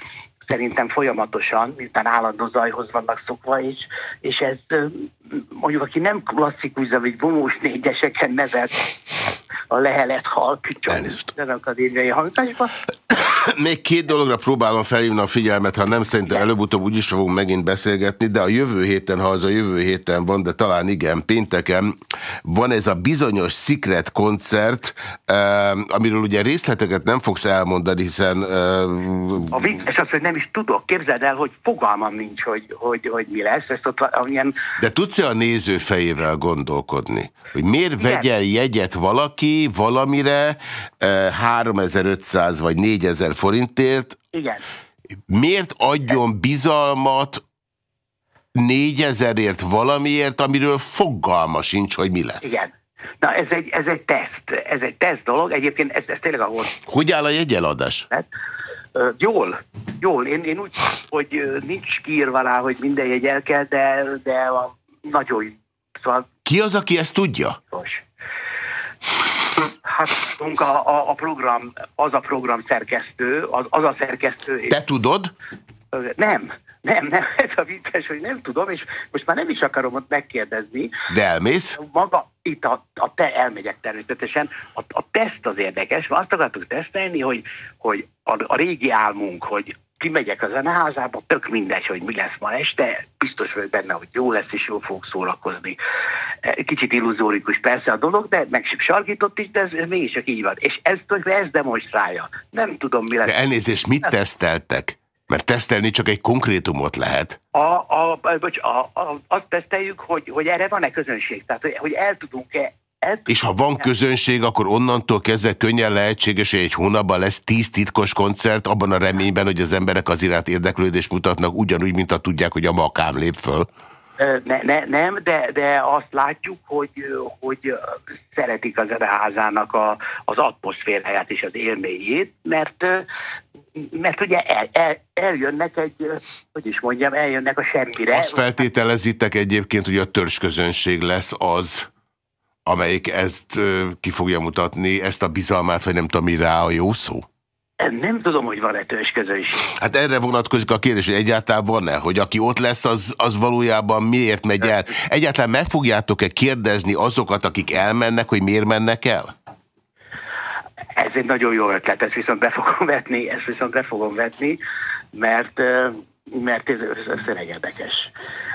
S3: szerintem folyamatosan, miután állandó zajhoz vannak szokva, és, és ez mondjuk, aki nem klasszikus, vagy vonós négyeseken nevelt a lehelet halk, csak az akadémiai hangzásban,
S1: Még két dologra próbálom felhívni a figyelmet, ha nem szerintem előbb-utóbb úgyis fogunk megint beszélgetni, de a jövő héten, ha az a jövő héten van, de talán igen, pénteken van ez a bizonyos Secret koncert, eh, amiről ugye részleteket nem fogsz elmondani, hiszen...
S3: Eh, a vicces az, hogy nem is tudok. Képzeld el, hogy fogalmam nincs, hogy, hogy, hogy mi lesz. Ezt ott amilyen...
S1: De tudsz-e a néző fejével gondolkodni? Hogy miért Igen. vegyen jegyet valaki valamire eh, 3500 vagy 4000 forintért.
S3: Igen.
S1: Miért adjon bizalmat négyezerért valamiért, amiről fogalma sincs, hogy mi lesz?
S3: Igen. Na, ez egy, ez egy teszt, ez egy teszt dolog. Egyébként ez, ez tényleg ahol...
S1: Hogy áll a jegyeladás? Hát,
S3: jól, jól. Én, én úgy, hogy nincs kiírva rá, hogy minden jegy el kell, de, de a, nagyon... Szóval...
S1: Ki az, aki ezt tudja?
S3: Hát a, a, a program, az a program szerkesztő, az, az a szerkesztő.
S1: Te tudod?
S3: Nem, nem, nem, ez a vicces, hogy nem tudom, és most már nem is akarom ott megkérdezni.
S1: De elmész?
S3: Maga, itt a, a te elmegyek természetesen. A, a teszt az érdekes, mert azt akartuk tesztelni, hogy, hogy a, a régi álmunk, hogy kimegyek a zeneházába, tök mindegy, hogy mi lesz ma este, biztos vagyok benne, hogy jó lesz, és jól fogok szórakozni. Kicsit illuzórikus persze a dolog, de meg sem sarkított is, de ez, ez mégis csak így van. És ez, ez demonstrálja. Nem tudom, mi lesz.
S1: De elnézést, mit teszteltek? Mert tesztelni csak egy konkrétumot lehet.
S3: A, a, bocs, a, a, azt teszteljük, hogy, hogy erre van-e közönség. Tehát, hogy, hogy el tudunk-e
S1: és ha van közönség, akkor onnantól kezdve könnyen lehetséges, hogy egy hónapban lesz tíz titkos koncert, abban a reményben, hogy az emberek az iránt érdeklődést mutatnak, ugyanúgy, mint a tudják, hogy a makám lép föl.
S3: Ne, ne, nem, de, de azt látjuk, hogy, hogy szeretik a zeneházának a, az atmoszféráját és az élményét, mert, mert ugye el, el, eljönnek egy, hogy is mondjam, eljönnek a semmire.
S1: Azt feltételezitek egyébként, hogy a törzsközönség lesz az, amelyik ezt ki fogja mutatni, ezt a bizalmát, vagy nem tudom, mi rá a jó szó?
S3: Nem tudom, hogy van-e közönség.
S1: Hát erre vonatkozik a kérdés, hogy egyáltalán van-e, hogy aki ott lesz, az, az valójában miért megy el? Egyáltalán meg fogjátok-e kérdezni azokat, akik elmennek, hogy miért mennek el?
S3: Ez egy nagyon jó ötlet, ezt viszont be fogom vetni, ezt viszont be fogom vetni, mert mert ez, ez, érdekes.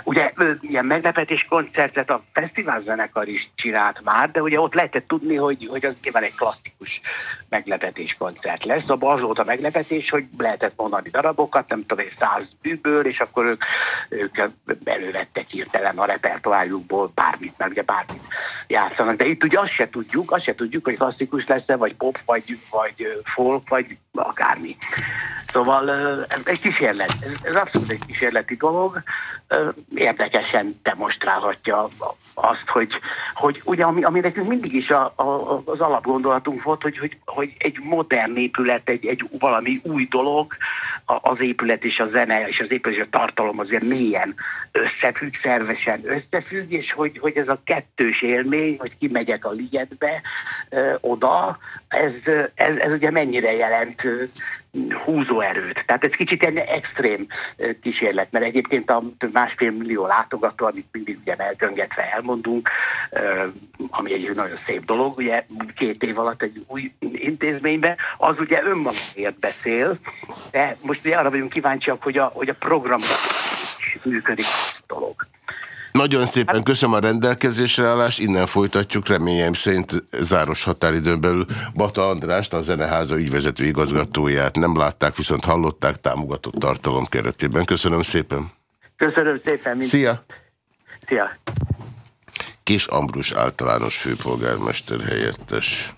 S3: Ugye ilyen meglepetés koncertet a fesztivál zenekar is csinált már, de ugye ott lehetett tudni, hogy, hogy az nyilván egy klasszikus meglepetés koncert lesz. Abban az volt a meglepetés, hogy lehetett mondani darabokat, nem tudom, egy száz bűből, és akkor ők, ők elővettek hirtelen a repertoárjukból bármit, mert ugye bármit játszanak. De itt ugye azt se tudjuk, azt se tudjuk, hogy klasszikus lesz-e, vagy pop, vagy, vagy folk, vagy akármi. Szóval ez egy kísérlet, ez, abszolút egy kísérleti dolog, érdekesen demonstrálhatja azt, hogy, hogy ugye ami, ami nekünk mindig is a, a, az alapgondolatunk volt, hogy, hogy, hogy egy modern épület, egy, egy valami új dolog, az épület és a zene és az épület és a tartalom azért mélyen összefügg, szervesen összefügg, és hogy, hogy ez a kettős élmény, hogy kimegyek a ligetbe oda, ez, ez, ez ugye mennyire jelent húzóerőt. Tehát ez kicsit egy extrém kísérlet, mert egyébként a másfél millió látogató, amit mindig ugye elgöngetve elmondunk, ami egy nagyon szép dolog, ugye két év alatt egy új intézménybe, az ugye önmagáért beszél, de most ugye arra vagyunk kíváncsiak, hogy a, hogy a program működik a dolog.
S1: Nagyon szépen köszönöm a rendelkezésre állást, innen folytatjuk, reményeim szerint záros határidőn belül Bata Andrást, a Zeneháza ügyvezető igazgatóját nem látták, viszont hallották támogatott tartalom keretében. Köszönöm szépen.
S3: Köszönöm szépen.
S1: Mind... Szia.
S3: Szia.
S1: Kis Ambrus általános főpolgármester helyettes.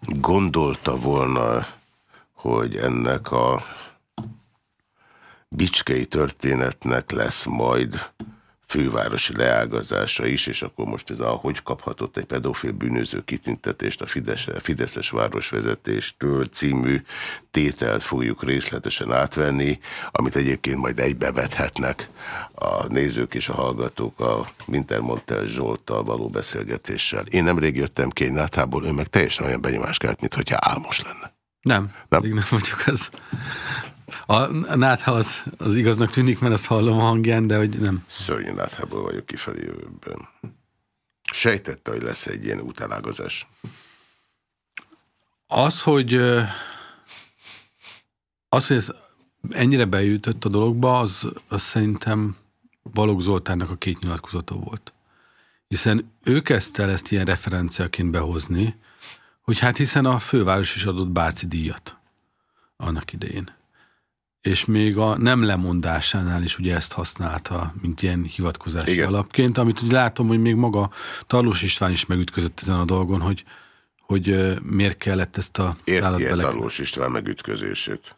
S1: Gondolta volna, hogy ennek a bicskei történetnek lesz majd fővárosi leágazása is, és akkor most ez a hogy kaphatott egy pedofil bűnöző kitüntetést a Fidesz, Fideszes városvezetéstől című tételt fogjuk részletesen átvenni, amit egyébként majd egybevethetnek a nézők és a hallgatók a Wintermontel Zsolttal való beszélgetéssel. Én nemrég jöttem Kénynátából, ő meg teljesen olyan benyomást kelt, mintha álmos lenne.
S4: Nem, nem. nem vagyok az. A nátha az, az igaznak tűnik, mert azt hallom a hangján, de hogy nem.
S1: Szörnyű náthából vagyok kifelé jövőben. Sejtette, hogy lesz egy ilyen útelágazás.
S4: Az, hogy az, hogy ez ennyire beütött a dologba, az, az szerintem Balogh Zoltánnak a két nyilatkozata volt. Hiszen ő kezdte el ezt ilyen referenciaként behozni, hogy hát hiszen a főváros is adott Bárci díjat annak idején és még a nem lemondásánál is ugye ezt használta, mint ilyen hivatkozási Igen. alapként, amit ugye látom, hogy még maga Tarlós István is megütközött ezen a dolgon, hogy, hogy miért kellett ezt a
S1: Érti Tarlós István megütközését?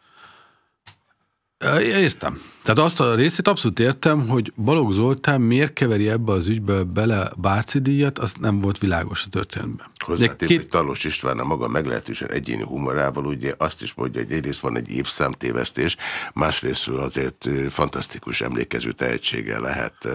S4: Értem. Tehát azt a részét abszolút értem, hogy Balogh Zoltán miért keveri ebbe az ügybe bele Bárci díjat, az nem volt világos a történetben.
S1: Hozzátép, két... hogy Talos István a maga meglehetősen egyéni humorával ugye azt is mondja, hogy egyrészt van egy évszámtévesztés, másrésztről azért fantasztikus emlékező tehetsége lehet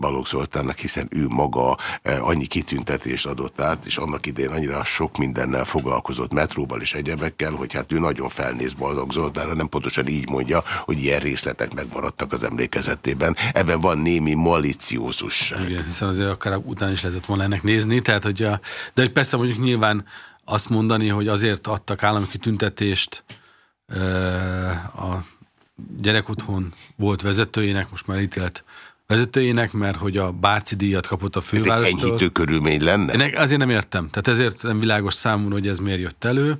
S1: Balogh Zoltánnak, hiszen ő maga annyi kitüntetést adott át, és annak idén annyira sok mindennel foglalkozott metróval és egyebekkel, hogy hát ő nagyon felnéz Balogh Zoltánra, nem pontosan így mondja, hogy ilyen részletek megmaradtak az emlékezetében. Ebben van némi maliciózus.
S4: Igen, hiszen azért akár után is lehetett volna ennek nézni, tehát hogy a, de hogy persze mondjuk nyilván azt mondani, hogy azért adtak állami kitüntetést a gyerekotthon volt vezetőjének, most már ítélt vezetőjének, mert hogy a Bárci díjat kapott a fővárostól. Ez
S1: egy enyhítő körülmény lenne?
S4: Én azért nem értem. Tehát ezért nem világos számomra, hogy ez miért jött elő.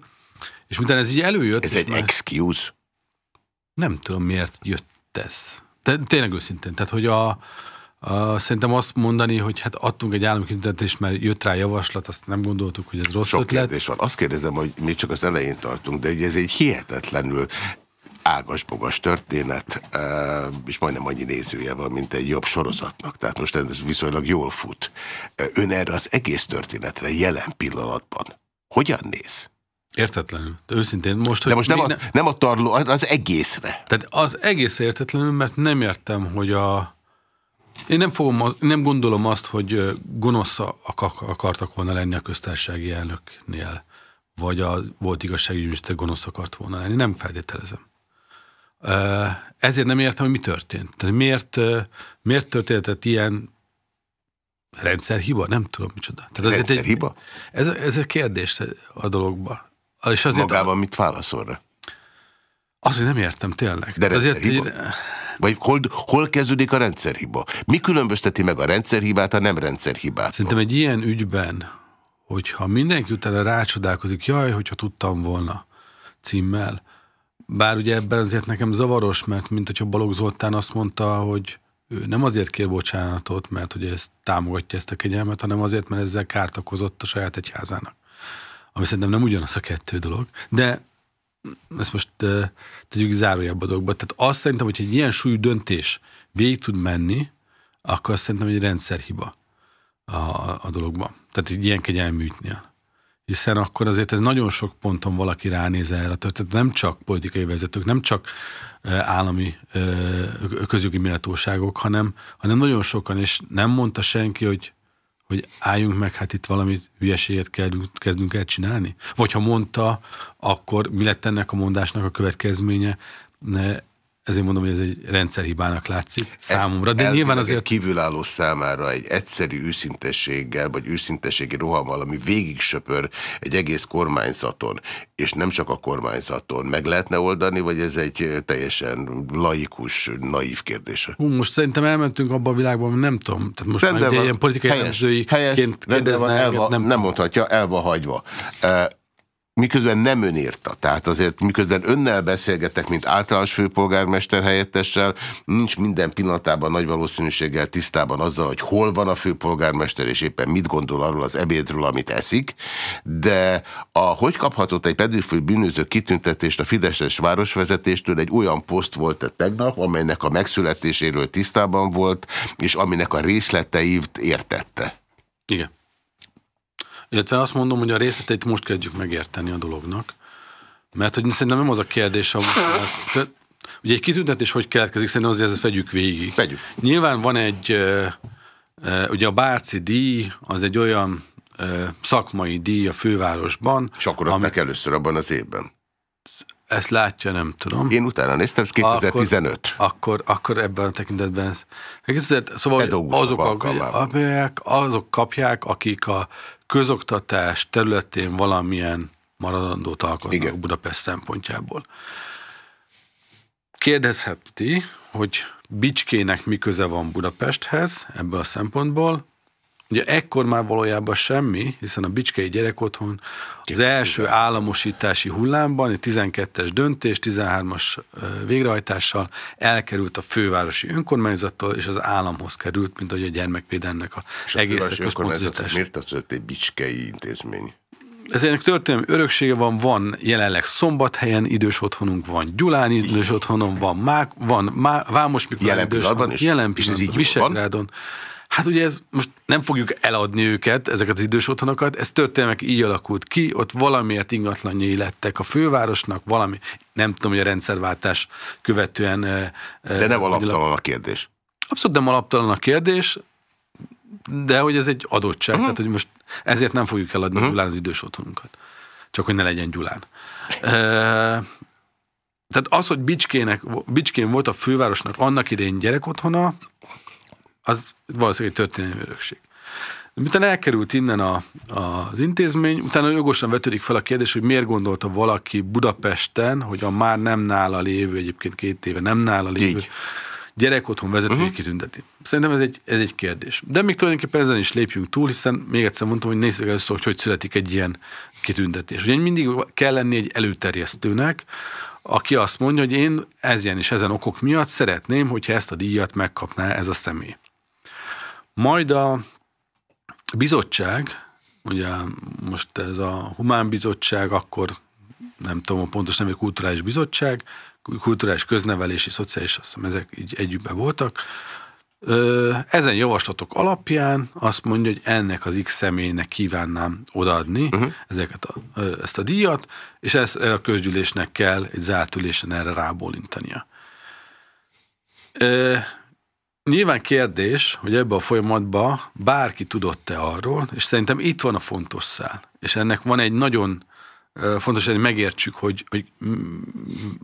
S4: És miután ez így előjött...
S1: Ez egy már... excuse?
S4: Nem tudom, miért jött ez. De tényleg őszintén. Tehát, hogy a, a, szerintem azt mondani, hogy hát adtunk egy állami kitüntetést, mert jött rá javaslat, azt nem gondoltuk, hogy ez rossz
S1: Sok ötlet. kérdés van. Azt kérdezem, hogy még csak az elején tartunk, de ugye ez egy hihetetlenül ágasbogas történet, és majdnem annyi nézője van, mint egy jobb sorozatnak. Tehát most ez viszonylag jól fut. Ön erre az egész történetre jelen pillanatban hogyan néz?
S4: Értetlenül. De őszintén most,
S1: hogy... De most nem a, nem a tarló, az egészre.
S4: Tehát az egészre értetlenül, mert nem értem, hogy a... Én nem, fogom, nem gondolom azt, hogy gonosz akartak volna lenni a köztársasági elnöknél, vagy a volt igazságügyminiszter gonosz akart volna lenni. Nem feltételezem. Ezért nem értem, hogy mi történt. Tehát miért, miért történhetett ilyen rendszerhiba? Nem tudom micsoda.
S1: Tehát rendszerhiba?
S4: Egy, ez, ez egy kérdés a dologba.
S1: És azért Magában a... mit válaszol rá?
S4: Azt, hogy nem értem tényleg.
S1: De azért így... Vagy hol, hol kezdődik a rendszerhiba? Mi különbözteti meg a rendszerhibát a nem rendszerhibát?
S4: Szerintem egy ilyen ügyben, hogyha mindenki utána rácsodálkozik, jaj, hogyha tudtam volna címmel, bár ugye ebben azért nekem zavaros, mert mint hogyha Balogh Zoltán azt mondta, hogy ő nem azért kér bocsánatot, mert hogy ezt támogatja ezt a kegyelmet, hanem azért, mert ezzel kárt okozott a saját egyházának ami szerintem nem ugyanaz a kettő dolog, de ezt most tegyük zárójelbe a dologba. Tehát azt szerintem, hogy egy ilyen súlyú döntés végig tud menni, akkor azt szerintem egy rendszerhiba a, a dologban. Tehát egy ilyen kegyelmű ügynél. Hiszen akkor azért ez nagyon sok ponton valaki ránéz erre, tehát nem csak politikai vezetők, nem csak állami közjogi méltóságok, hanem, hanem nagyon sokan, és nem mondta senki, hogy hogy álljunk meg, hát itt valami hülyeséget kezdünk, kezdünk el csinálni? Vagy ha mondta, akkor mi lett ennek a mondásnak a következménye? Ezért mondom, hogy ez egy rendszerhibának látszik számomra, de nyilván azért...
S1: kívülálló számára egy egyszerű őszintességgel, vagy őszintességi rohammal, ami végig söpör egy egész kormányzaton, és nem csak a kormányzaton, meg lehetne oldani, vagy ez egy teljesen laikus, naív kérdése?
S4: Hú, most szerintem elmentünk abba a világba, hogy nem tudom. Tehát most
S1: már
S4: van, ilyen politikai helyes, helyes, kérdezne,
S1: elva, nem, nem mondhatja, el van hagyva miközben nem ön írta. Tehát azért miközben önnel beszélgetek, mint általános főpolgármester helyettessel, nincs minden pillanatában nagy valószínűséggel tisztában azzal, hogy hol van a főpolgármester, és éppen mit gondol arról az ebédről, amit eszik, de a, hogy kaphatott egy pedofil bűnöző kitüntetést a Fideszes városvezetéstől, egy olyan poszt volt -e tegnap, amelynek a megszületéséről tisztában volt, és aminek a részleteit értette.
S4: Igen. Illetve azt mondom, hogy a részleteit most kezdjük megérteni a dolognak, mert hogy szerintem nem az a kérdés, a, mert, ugye egy kitüntetés hogy keletkezik, szerintem azért ezt vegyük végig.
S1: Vegyük.
S4: Nyilván van egy, ugye a Bárci díj, az egy olyan szakmai díj a fővárosban.
S1: És akkor adták először abban az évben.
S4: Ezt látja, nem tudom.
S1: Én utána néztem, ez 2015.
S4: Akkor, akkor, akkor ebben a tekintetben. Szóval azok, a, azok kapják, akik a közoktatás területén valamilyen maradandót alkotnak Igen. Budapest szempontjából. Kérdezheti, hogy Bicskének mi köze van Budapesthez ebből a szempontból, Ugye ekkor már valójában semmi, hiszen a Bicskei Gyerekotthon az első államosítási hullámban, egy 12-es döntés, 13-as végrehajtással elkerült a fővárosi önkormányzattól, és az államhoz került, mint ahogy a gyermekvédelnek a
S1: és egész önkormányzat miért tett egy Bicskei intézmény?
S4: ezért történelmi öröksége van, van jelenleg Szombathelyen idős otthonunk, van Gyulán idős otthonom, van, Mák, van Má, Vámos Miklós
S1: Jelen
S4: idős
S1: pillanatban?
S4: Jelen
S1: És ez
S4: pillanatban,
S1: így jól van?
S4: Hát ugye ez most nem fogjuk eladni őket, ezeket az idős otthonokat, ez történelmek így alakult ki, ott valamiért ingatlanjai lettek a fővárosnak, valami, nem tudom, hogy a rendszerváltás követően...
S1: De nem alaptalan a kérdés.
S4: Abszolút nem alaptalan a kérdés, de hogy ez egy adottság, uh-huh. tehát hogy most ezért nem fogjuk eladni uh-huh. Gyulán az idős otthonunkat. Csak hogy ne legyen Gyulán. E, tehát az, hogy Bicskének, Bicskén volt a fővárosnak annak idején gyerekotthona, az valószínűleg egy történelmi örökség. Miután elkerült innen a, az intézmény, utána jogosan vetődik fel a kérdés, hogy miért gondolta valaki Budapesten, hogy a már nem nála lévő, egyébként két éve nem nála lévő
S1: Így.
S4: gyerekotthon vezetőjét uh-huh. kitünteti. Szerintem ez egy, ez egy kérdés. De még tulajdonképpen ezen is lépjünk túl, hiszen még egyszer mondtam, hogy nézzük először, hogy hogy születik egy ilyen kitüntetés. Ugye mindig kell lenni egy előterjesztőnek, aki azt mondja, hogy én ezen és ezen okok miatt szeretném, hogyha ezt a díjat megkapná ez a személy. Majd a bizottság, ugye most ez a Humán Bizottság, akkor nem tudom a pontos nevű Kulturális Bizottság, Kulturális Köznevelési, Szociális, azt hiszem ezek így együttben voltak, ezen javaslatok alapján azt mondja, hogy ennek az X személynek kívánnám odaadni uh-huh. ezeket a, ezt a díjat, és ezt a közgyűlésnek kell egy zárt ülésen erre rábólintania. Nyilván kérdés, hogy ebbe a folyamatban bárki tudott-e arról, és szerintem itt van a fontos szál. És ennek van egy nagyon fontos, hogy megértsük, hogy, hogy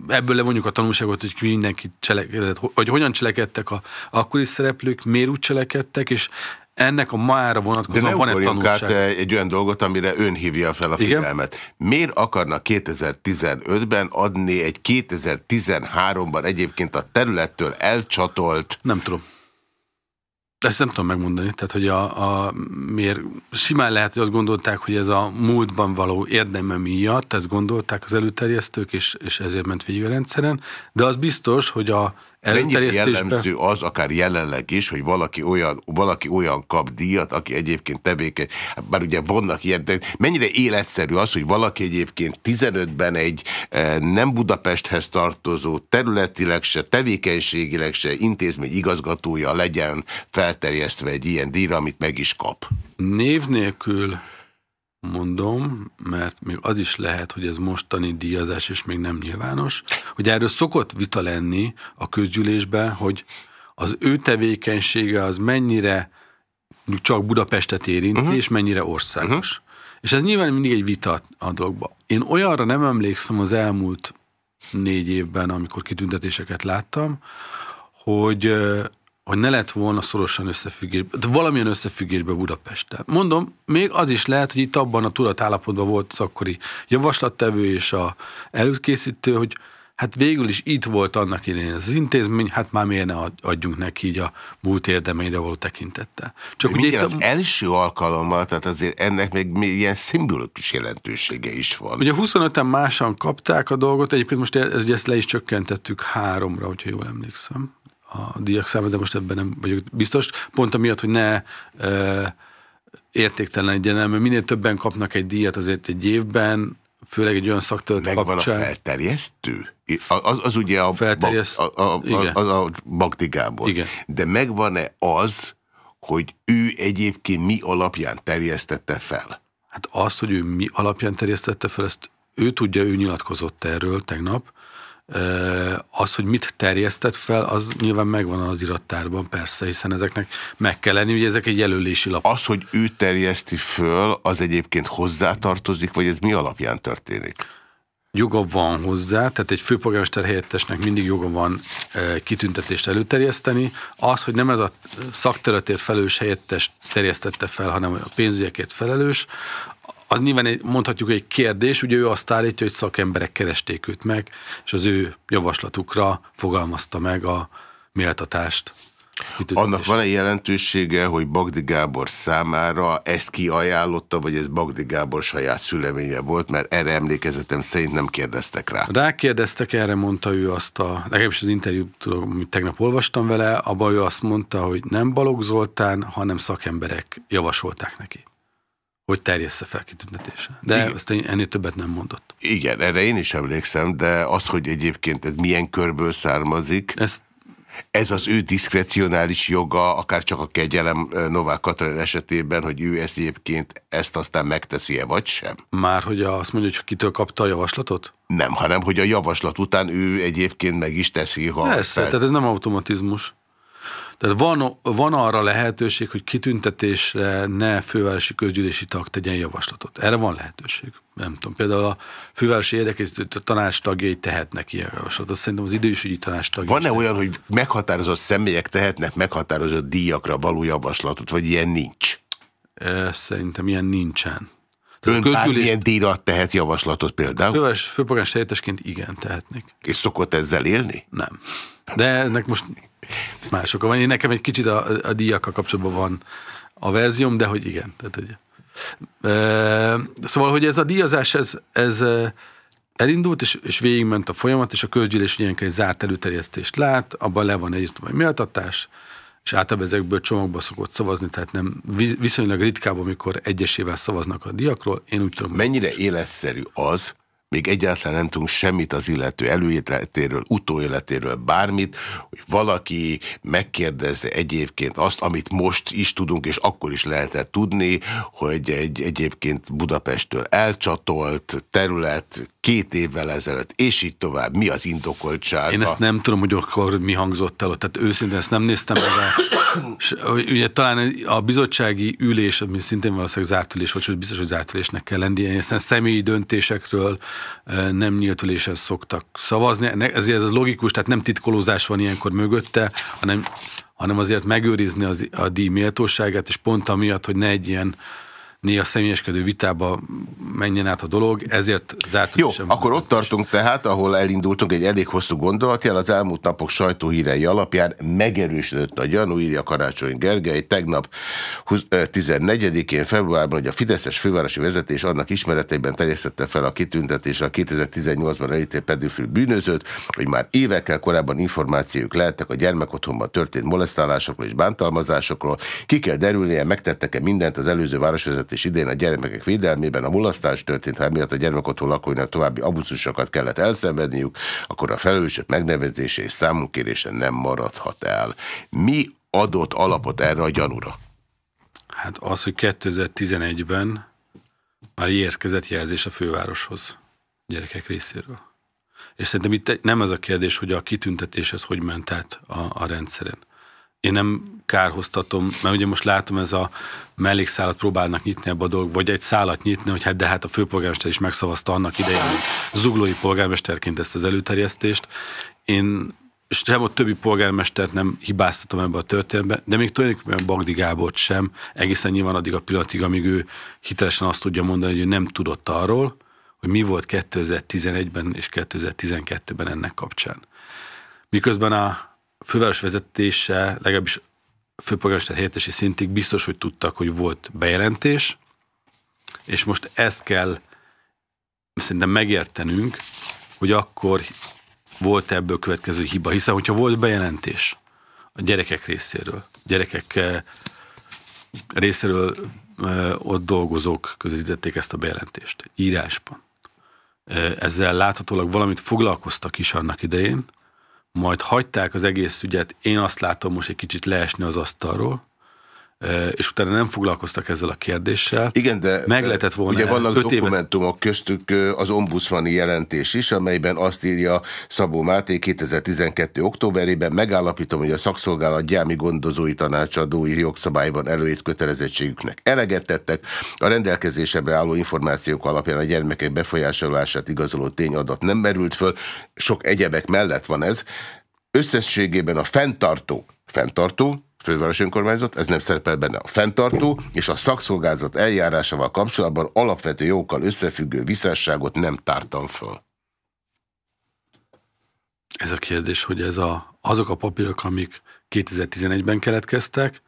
S4: ebből levonjuk a tanulságot, hogy mindenki cselekedett, hogy hogyan cselekedtek a akkori szereplők, miért úgy cselekedtek, és ennek a mára vonatkozóan van egy
S1: át
S4: tanulság.
S1: eh, egy olyan dolgot, amire ön hívja fel a
S4: Igen?
S1: figyelmet. Miért akarnak 2015-ben adni egy 2013-ban egyébként a területtől elcsatolt
S4: Nem tudom. Ezt nem tudom megmondani. Tehát, hogy a, a, miért simán lehet, hogy azt gondolták, hogy ez a múltban való érdeme miatt, ezt gondolták az előterjesztők, és, és ezért ment végig a rendszeren, de az biztos, hogy a
S1: Mennyire jellemző az, akár jelenleg is, hogy valaki olyan, valaki olyan kap díjat, aki egyébként tevékeny, hát bár ugye vannak ilyen, de mennyire életszerű az, hogy valaki egyébként 15-ben egy eh, nem Budapesthez tartozó, területileg se, tevékenységileg se intézmény igazgatója legyen felterjesztve egy ilyen díjra, amit meg is kap.
S4: Név nélkül mondom, mert még az is lehet, hogy ez mostani díjazás, és még nem nyilvános, hogy erről szokott vita lenni a közgyűlésben, hogy az ő tevékenysége az mennyire csak Budapestet érinti, uh-huh. és mennyire országos. Uh-huh. És ez nyilván mindig egy vita a dologban. Én olyanra nem emlékszem az elmúlt négy évben, amikor kitüntetéseket láttam, hogy hogy ne lett volna szorosan összefüggés, de valamilyen összefüggésben Budapesttel. Mondom, még az is lehet, hogy itt abban a tudatállapotban volt az akkori javaslattevő és a előkészítő, hogy hát végül is itt volt annak idején az intézmény, hát már miért ne ad- adjunk neki így a múlt érdemeire való tekintettel. Csak ugye itt
S1: az
S4: a,
S1: első alkalommal, tehát azért ennek még, még ilyen szimbolikus jelentősége is van.
S4: ugye 25-en másan kapták a dolgot, egyébként most ez, ugye ezt le is csökkentettük háromra, hogyha jól emlékszem a díjak számát, de most ebben nem vagyok biztos. Pont amiatt, hogy ne e, értéktelenedjen el, mert minél többen kapnak egy díjat azért egy évben, főleg egy olyan szakterület
S1: Megvan
S4: kapcsán.
S1: a felterjesztő? Az, az ugye a,
S4: Felterjeszt-
S1: Bak- a, a, a, az a Bagdi Gábor.
S4: Igen.
S1: De megvan-e az, hogy ő egyébként mi alapján terjesztette fel?
S4: Hát azt, hogy ő mi alapján terjesztette fel, ezt ő tudja, ő nyilatkozott erről tegnap. Az, hogy mit terjesztett fel, az nyilván megvan az irattárban, persze, hiszen ezeknek meg kell lenni, ugye ezek egy jelölési lap.
S1: Az, hogy ő terjeszti föl, az egyébként hozzátartozik, vagy ez mi alapján történik?
S4: joga van hozzá, tehát egy főpolgármester helyettesnek mindig joga van kitüntetést előterjeszteni. Az, hogy nem ez a szakterületért felelős helyettes terjesztette fel, hanem a pénzügyekért felelős, az nyilván egy, mondhatjuk egy kérdés, ugye ő azt állítja, hogy szakemberek keresték őt meg, és az ő javaslatukra fogalmazta meg a méltatást.
S1: Annak van-e jelentősége, hogy Bagdi Gábor számára ezt kiajánlotta, vagy ez Bagdi Gábor saját szüleménye volt, mert erre emlékezetem szerint nem kérdeztek rá.
S4: Rákérdeztek, erre mondta ő azt a, legalábbis az interjút, amit tegnap olvastam vele, abban ő azt mondta, hogy nem Balogh Zoltán, hanem szakemberek javasolták neki. Hogy terjessze fel kitüntetésre. De
S1: Igen.
S4: azt ennél többet nem mondott.
S1: Igen, erre én is emlékszem, de az, hogy egyébként ez milyen körből származik,
S4: Ezt
S1: ez az ő diszkrecionális joga, akár csak a kegyelem Novák Katalin esetében, hogy ő ezt egyébként ezt aztán megteszi-e, vagy sem?
S4: már, hogy azt mondja, hogy kitől kapta a javaslatot?
S1: Nem, hanem hogy a javaslat után ő egyébként meg is teszi, ha
S4: Persze,
S1: fel-
S4: tehát ez nem automatizmus. Tehát van, van arra lehetőség, hogy kitüntetésre ne fővárosi közgyűlési tag tegyen javaslatot. Erre van lehetőség. Nem tudom, például a fővárosi érdekészítő tanács tagjai tehetnek ilyen javaslatot. Szerintem az idősügyi tanács tagjai
S1: Van-e olyan, hogy meghatározott személyek tehetnek meghatározott díjakra való javaslatot, vagy ilyen nincs?
S4: Szerintem ilyen nincsen. Tehát
S1: Ön bármilyen díjra tehet javaslatot például,
S4: főváros, főpolgármester helyettesként igen, tehetnék.
S1: és szokott ezzel élni?
S4: Nem. De ennek most mások van. Én nekem egy kicsit a, a díjakkal kapcsolatban van a verzióm, de hogy igen. Tehát, hogy, e, szóval, hogy ez a díjazás, ez, ez elindult, és, és végigment a folyamat, és a közgyűlés ilyenkor egy zárt előterjesztést lát, abban le van egy vagy méltatás, és általában ezekből csomagba szokott szavazni, tehát nem vi- viszonylag ritkább, amikor egyesével szavaznak a díjakról. Én úgy tudom,
S1: Mennyire életszerű az, még egyáltalán nem tudunk semmit az illető előéletéről, utóéletéről, bármit, hogy valaki megkérdezze egyébként azt, amit most is tudunk, és akkor is lehetett tudni, hogy egy egyébként Budapesttől elcsatolt terület két évvel ezelőtt, és így tovább, mi az indokoltsága?
S4: Én ezt nem tudom, hogy akkor mi hangzott el tehát őszintén ezt nem néztem meg. És, ugye talán a bizottsági ülés, ami szintén valószínűleg zárt ülés volt, sőt biztos, hogy zárt ülésnek kell lennie, hiszen személyi döntésekről nem nyílt ülésen szoktak szavazni. Ezért ez logikus, tehát nem titkolózás van ilyenkor mögötte, hanem, hanem azért megőrizni az, a díj méltóságát, és pont amiatt, hogy ne egy ilyen néha személyeskedő vitába menjen át a dolog, ezért zárt
S1: Jó, akkor ott tartunk tehát, ahol elindultunk egy elég hosszú gondolatjel, az elmúlt napok sajtóhírei alapján megerősödött a gyanú, írja Karácsony Gergely, tegnap 20 ö, 14-én februárban, hogy a Fideszes fővárosi vezetés annak ismereteiben terjesztette fel a kitüntetésre a 2018-ban elítélt pedofil bűnözőt, hogy már évekkel korábban információk lehettek a gyermekotthonban történt molesztálásokról és bántalmazásokról. Ki kell derülnie, megtettek-e mindent az előző városvezetés idén a gyermekek védelmében, a mulasztás történt, ha emiatt a gyermekotthon lakóinak további abuzusokat kellett elszenvedniük, akkor a felelősök megnevezése és számunkérése nem maradhat el. Mi adott alapot erre a gyanúra?
S4: Hát az, hogy 2011-ben már érkezett jelzés a fővároshoz gyerekek részéről. És szerintem itt nem ez a kérdés, hogy a kitüntetés ez hogy ment át a, a rendszeren. Én nem kárhoztatom, mert ugye most látom, ez a mellékszálat próbálnak nyitni ebbe a dolog, vagy egy szálat nyitni, hogy hát de hát a főpolgármester is megszavazta annak idején, zuglói polgármesterként ezt az előterjesztést. Én sem a többi polgármestert nem hibáztatom ebbe a történetbe, de még tulajdonképpen Bagdi Gábort sem, egészen nyilván addig a pillanatig, amíg ő hitelesen azt tudja mondani, hogy ő nem tudott arról, hogy mi volt 2011-ben és 2012-ben ennek kapcsán. Miközben a főváros vezetése, legalábbis főpolgármester helyettesi szintig biztos, hogy tudtak, hogy volt bejelentés, és most ezt kell szerintem megértenünk, hogy akkor volt ebből következő hiba, hiszen hogyha volt bejelentés a gyerekek részéről, gyerekek eh, részéről eh, ott dolgozók közvetítették ezt a bejelentést írásban. Eh, Ezzel láthatólag valamit foglalkoztak is annak idején, majd hagyták az egész ügyet, én azt látom most egy kicsit leesni az asztalról, és utána nem foglalkoztak ezzel a kérdéssel.
S1: Igen, de
S4: Meg lehetett volna
S1: ugye vannak dokumentumok köztük ö, az ombudsmani jelentés is, amelyben azt írja Szabó Máté 2012. októberében, megállapítom, hogy a szakszolgálat gyámi gondozói tanácsadói jogszabályban előírt kötelezettségüknek eleget tettek. A rendelkezésemre álló információk alapján a gyermekek befolyásolását igazoló tényadat nem merült föl, sok egyebek mellett van ez. Összességében a fenntartó, fenntartó, fővárosi önkormányzat, ez nem szerepel benne. A fenntartó és a szakszolgázat eljárásával kapcsolatban alapvető jogokkal összefüggő visszásságot nem tártam föl.
S4: Ez a kérdés, hogy ez a, azok a papírok, amik 2011-ben keletkeztek,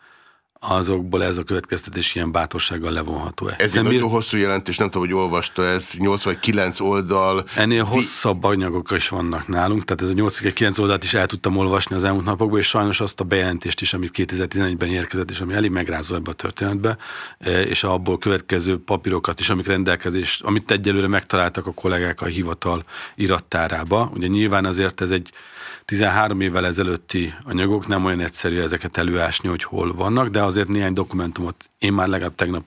S4: azokból ez a következtetés ilyen bátorsággal levonható-e.
S1: Ez egy nagyon hosszú jelentés, nem tudom, hogy olvasta ez, 8 vagy 9 oldal.
S4: Ennél hosszabb anyagok is vannak nálunk, tehát ez a 8 vagy 9 oldalt is el tudtam olvasni az elmúlt napokban, és sajnos azt a bejelentést is, amit 2011-ben érkezett, és ami elég megrázó ebbe a történetbe, e, és abból következő papírokat is, amik rendelkezés, amit egyelőre megtaláltak a kollégák a hivatal irattárába. Ugye nyilván azért ez egy 13 évvel ezelőtti anyagok, nem olyan egyszerű ezeket előásni, hogy hol vannak, de azért néhány dokumentumot én már legalább tegnap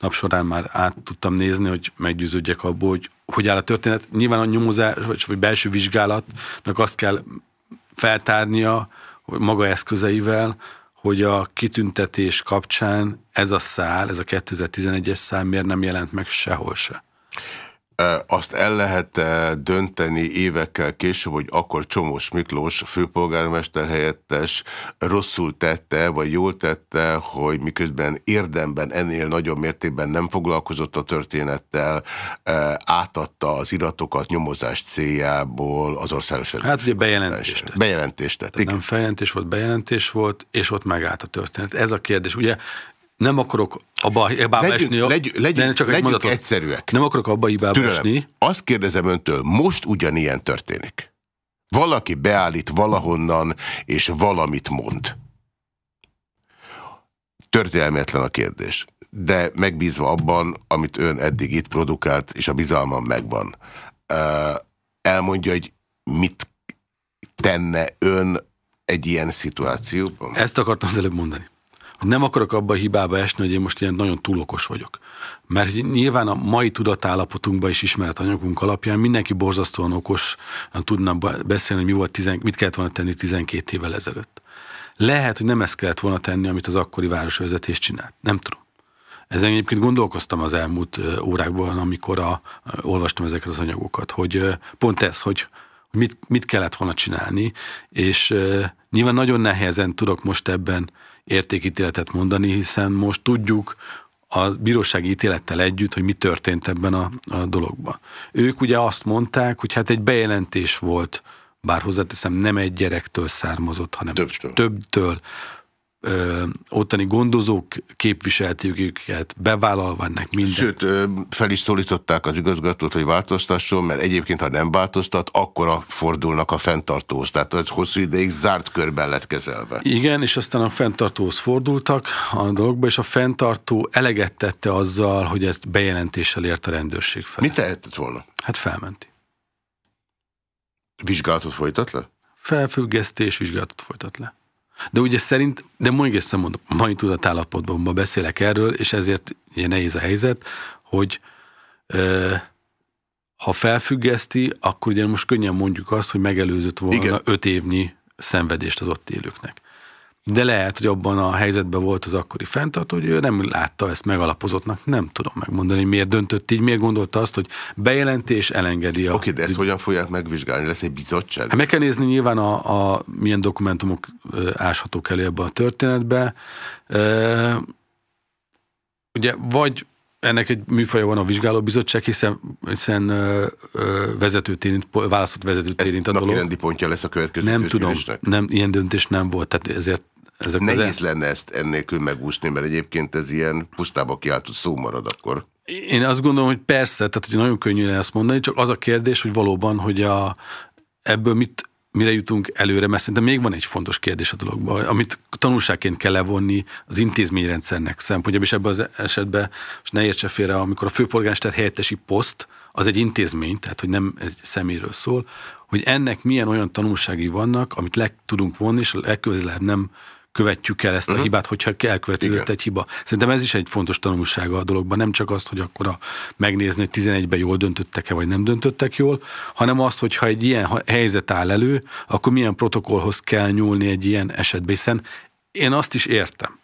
S4: nap során már át tudtam nézni, hogy meggyőződjek abból, hogy hogy áll a történet. Nyilván a nyomozás vagy, vagy belső vizsgálatnak azt kell feltárnia, hogy maga eszközeivel, hogy a kitüntetés kapcsán ez a szál, ez a 2011-es szál miért nem jelent meg sehol se
S1: azt el lehet -e dönteni évekkel később, hogy akkor Csomós Miklós, főpolgármester helyettes rosszul tette, vagy jól tette, hogy miközben érdemben ennél nagyobb mértékben nem foglalkozott a történettel, átadta az iratokat nyomozás céljából az országos
S4: Hát ugye bejelentést tett.
S1: Bejelentést tett.
S4: Nem feljelentés volt, bejelentés volt, és ott megállt a történet. Ez a kérdés. Ugye nem akarok abba a hibába legyünk, esni.
S1: Legy, legyünk, csak legyünk mondatot, egyszerűek.
S4: Nem akarok abba a hibába Türelem, esni.
S1: Azt kérdezem öntől, most ugyanilyen történik. Valaki beállít valahonnan, és valamit mond. Történelmetlen a kérdés. De megbízva abban, amit ön eddig itt produkált, és a bizalmam megvan. Elmondja, hogy mit tenne ön egy ilyen szituációban?
S4: Ezt akartam az előbb mondani nem akarok abba a hibába esni, hogy én most ilyen nagyon túl okos vagyok. Mert nyilván a mai tudatállapotunkban is ismeret anyagunk alapján mindenki borzasztóan okos tudna beszélni, hogy mi volt, tizen, mit kellett volna tenni 12 évvel ezelőtt. Lehet, hogy nem ezt kellett volna tenni, amit az akkori városvezetés csinált. Nem tudom. Ezen egyébként gondolkoztam az elmúlt órákban, amikor a, olvastam ezeket az anyagokat, hogy pont ez, hogy mit, mit kellett volna csinálni, és nyilván nagyon nehezen tudok most ebben értékítéletet mondani, hiszen most tudjuk a bírósági ítélettel együtt, hogy mi történt ebben a, a dologban. Ők ugye azt mondták, hogy hát egy bejelentés volt, bár hozzáteszem, nem egy gyerektől származott, hanem többtől, többtől ö, ottani gondozók képviselték őket, bevállalva ennek minden.
S1: Sőt, fel is szólították az igazgatót, hogy változtasson, mert egyébként, ha nem változtat, akkor fordulnak a fenntartóhoz. Tehát ez hosszú ideig zárt körben lett kezelve.
S4: Igen, és aztán a fenntartóhoz fordultak a dologba, és a fenntartó eleget tette azzal, hogy ezt bejelentéssel ért a rendőrség fel.
S1: Mit tehetett volna?
S4: Hát felmenti.
S1: Vizsgálatot folytat le?
S4: Felfüggesztés, vizsgálatot folytat le. De ugye szerint, de még egyszer mondom, mai tudatállapotban ma beszélek erről, és ezért ilyen nehéz a helyzet, hogy ö, ha felfüggeszti, akkor ugye most könnyen mondjuk azt, hogy megelőzött volna Igen. öt évnyi szenvedést az ott élőknek. De lehet, hogy abban a helyzetben volt az akkori fenntartó, hogy ő nem látta ezt megalapozottnak. Nem tudom megmondani, miért döntött így, miért gondolta azt, hogy bejelentés elengedi
S1: a... Oké, okay, de ezt hogyan fogják megvizsgálni? Lesz egy bizottság?
S4: Hát meg kell nézni nyilván a, a milyen dokumentumok áshatók elő ebbe a történetbe. E, ugye vagy ennek egy műfaja van a vizsgálóbizottság, hiszen, hiszen ö, ö, vezetőt érint, választott vezetőt érint
S1: a dolog. Ez pontja lesz a következő
S4: Nem tudom, nem, ilyen döntés nem volt, tehát ezért
S1: ezek Nehéz az lenne ezt ennélkül megúszni, mert egyébként ez ilyen pusztába kiáltott szó marad akkor.
S4: Én azt gondolom, hogy persze, tehát hogy nagyon könnyű ezt mondani, csak az a kérdés, hogy valóban, hogy a, ebből mit, mire jutunk előre, mert szerintem még van egy fontos kérdés a dologban, amit tanulságként kell levonni az intézményrendszernek szempontjából, és ebben az esetben, és ne értse félre, amikor a főpolgármester helyettesi poszt, az egy intézmény, tehát hogy nem ez szeméről szól, hogy ennek milyen olyan tanulsági vannak, amit le tudunk vonni, és legközelebb nem követjük el ezt a uh-huh. hibát, hogyha elkövetődött egy hiba. Szerintem ez is egy fontos tanulsága a dologban, nem csak azt, hogy akkor a, megnézni, hogy 11-ben jól döntöttek-e, vagy nem döntöttek jól, hanem azt, hogy ha egy ilyen helyzet áll elő, akkor milyen protokollhoz kell nyúlni egy ilyen esetben, hiszen én azt is értem,